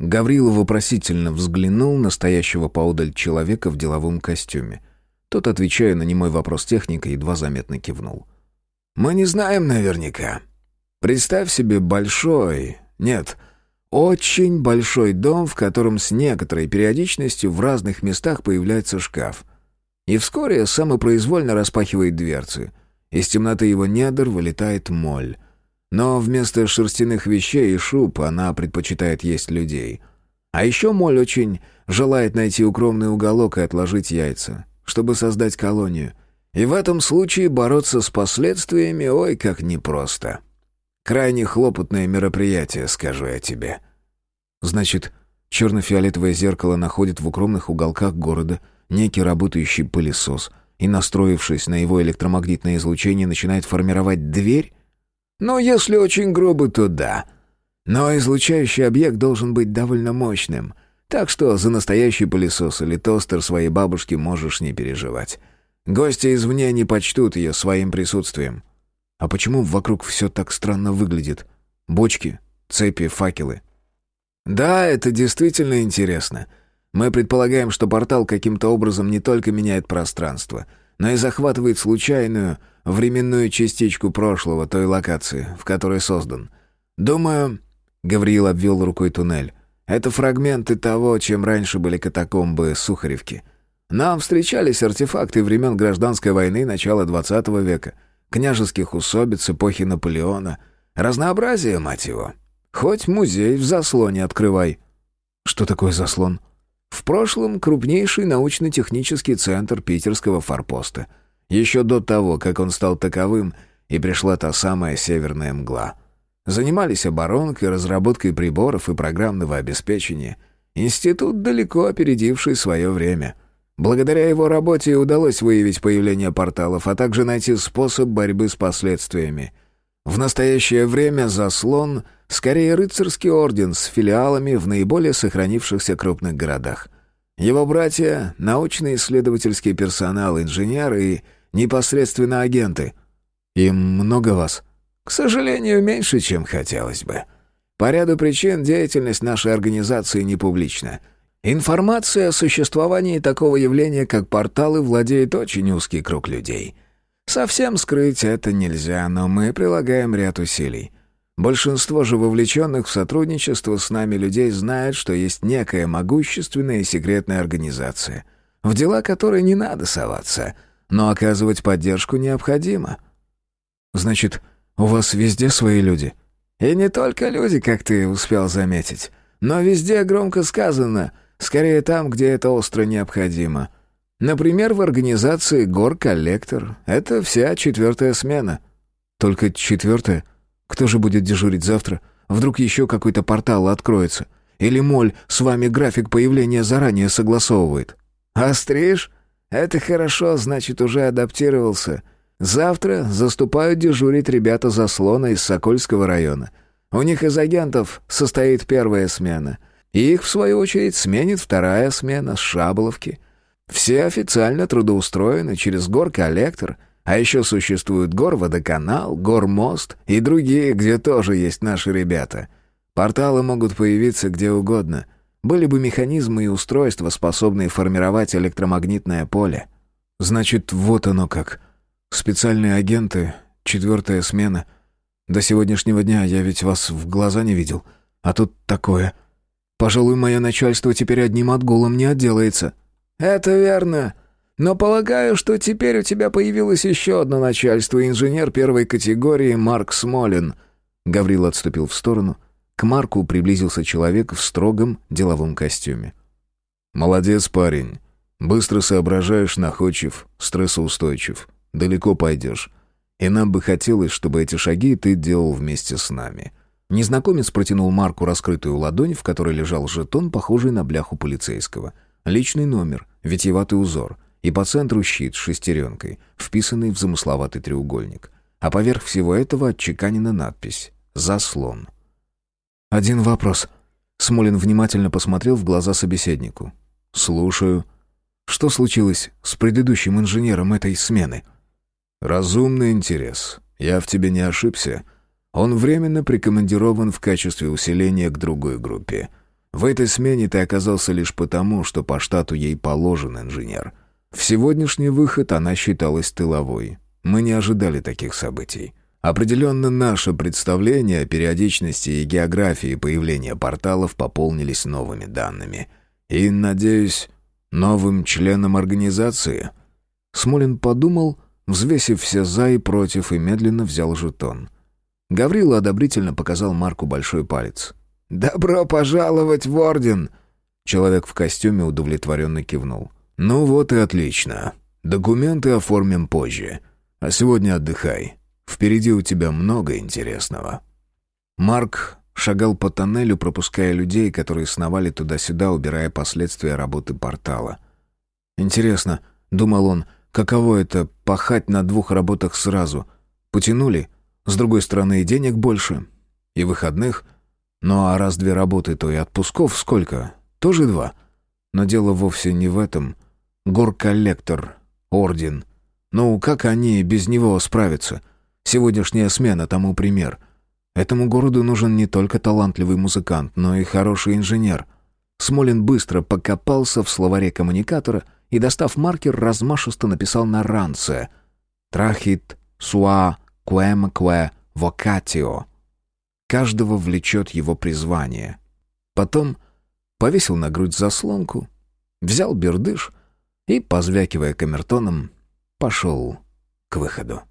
Гаврилов вопросительно взглянул на стоящего поодаль человека в деловом костюме. Тот, отвечая на немой вопрос техника, едва заметно кивнул. Мы не знаем наверняка. Представь себе большой, нет, очень большой дом, в котором с некоторой периодичностью в разных местах появляется шкаф. И вскоре самопроизвольно распахивает дверцы. Из темноты его недр вылетает моль. Но вместо шерстяных вещей и шуб она предпочитает есть людей. А еще моль очень желает найти укромный уголок и отложить яйца, чтобы создать колонию. И в этом случае бороться с последствиями ой как непросто. Крайне хлопотное мероприятие, скажу я тебе. Значит, черно-фиолетовое зеркало находит в укромных уголках города некий работающий пылесос и, настроившись на его электромагнитное излучение, начинает формировать дверь? Ну, если очень грубо, то да. Но излучающий объект должен быть довольно мощным, так что за настоящий пылесос или тостер своей бабушки можешь не переживать. Гости извне не почтут ее своим присутствием. А почему вокруг все так странно выглядит? Бочки, цепи, факелы. Да, это действительно интересно. Мы предполагаем, что портал каким-то образом не только меняет пространство, но и захватывает случайную временную частичку прошлого той локации, в которой создан. Думаю, Гавриил обвел рукой туннель. Это фрагменты того, чем раньше были катакомбы Сухаревки. Нам встречались артефакты времен гражданской войны начала XX века — княжеских усобиц эпохи Наполеона. Разнообразие, мать его. Хоть музей в заслоне открывай. Что такое заслон? В прошлом крупнейший научно-технический центр питерского форпоста. Еще до того, как он стал таковым, и пришла та самая северная мгла. Занимались оборонкой, разработкой приборов и программного обеспечения. Институт, далеко опередивший свое время — Благодаря его работе удалось выявить появление порталов, а также найти способ борьбы с последствиями. В настоящее время «Заслон» — скорее рыцарский орден с филиалами в наиболее сохранившихся крупных городах. Его братья — научно-исследовательский персонал, инженеры и непосредственно агенты. Им много вас? К сожалению, меньше, чем хотелось бы. По ряду причин деятельность нашей организации не публична — Информация о существовании такого явления, как порталы, владеет очень узкий круг людей. Совсем скрыть это нельзя, но мы прилагаем ряд усилий. Большинство же вовлеченных в сотрудничество с нами людей знает, что есть некая могущественная и секретная организация, в дела которой не надо соваться, но оказывать поддержку необходимо. Значит, у вас везде свои люди? И не только люди, как ты успел заметить, но везде громко сказано — Скорее там, где это остро необходимо. Например, в организации «Гор-коллектор». Это вся четвертая смена. Только четвертая? Кто же будет дежурить завтра? Вдруг еще какой-то портал откроется? Или моль с вами график появления заранее согласовывает? Остришь? Это хорошо, значит, уже адаптировался. Завтра заступают дежурить ребята заслона из Сокольского района. У них из агентов состоит первая смена — их, в свою очередь, сменит вторая смена с Шаболовки. Все официально трудоустроены через гор-коллектор, а еще существует гор-водоканал, гор-мост и другие, где тоже есть наши ребята. Порталы могут появиться где угодно. Были бы механизмы и устройства, способные формировать электромагнитное поле. Значит, вот оно как. Специальные агенты, четвертая смена. До сегодняшнего дня я ведь вас в глаза не видел. А тут такое... Пожалуй, мое начальство теперь одним отгулом не отделается». «Это верно. Но полагаю, что теперь у тебя появилось еще одно начальство, инженер первой категории Марк Смолин». Гаврил отступил в сторону. К Марку приблизился человек в строгом деловом костюме. «Молодец, парень. Быстро соображаешь, находчив, стрессоустойчив. Далеко пойдешь. И нам бы хотелось, чтобы эти шаги ты делал вместе с нами. Незнакомец протянул Марку раскрытую ладонь, в которой лежал жетон, похожий на бляху полицейского. Личный номер, витиеватый узор и по центру щит с шестеренкой, вписанный в замысловатый треугольник. А поверх всего этого отчеканена надпись «Заслон». «Один вопрос». Смолин внимательно посмотрел в глаза собеседнику. «Слушаю». «Что случилось с предыдущим инженером этой смены?» «Разумный интерес. Я в тебе не ошибся». Он временно прикомандирован в качестве усиления к другой группе. В этой смене ты оказался лишь потому, что по штату ей положен инженер. В сегодняшний выход она считалась тыловой. Мы не ожидали таких событий. Определенно, наше представление о периодичности и географии появления порталов пополнились новыми данными. И, надеюсь, новым членом организации. Смолин подумал, взвесив все «за» и «против», и медленно взял жетон. Гаврила одобрительно показал Марку большой палец. «Добро пожаловать в Орден!» Человек в костюме удовлетворенно кивнул. «Ну вот и отлично. Документы оформим позже. А сегодня отдыхай. Впереди у тебя много интересного». Марк шагал по тоннелю, пропуская людей, которые сновали туда-сюда, убирая последствия работы портала. «Интересно», — думал он, — «каково это — пахать на двух работах сразу? Потянули? С другой стороны, и денег больше. И выходных. Ну а раз две работы, то и отпусков сколько? Тоже два. Но дело вовсе не в этом. Горколлектор, орден. Ну, как они без него справятся? Сегодняшняя смена тому пример. Этому городу нужен не только талантливый музыкант, но и хороший инженер. Смолин быстро покопался в словаре коммуникатора и, достав маркер, размашисто написал на ранце «Трахит суа куэмкве вокатио». Каждого влечет его призвание. Потом повесил на грудь заслонку, взял бердыш и, позвякивая камертоном, пошел к выходу.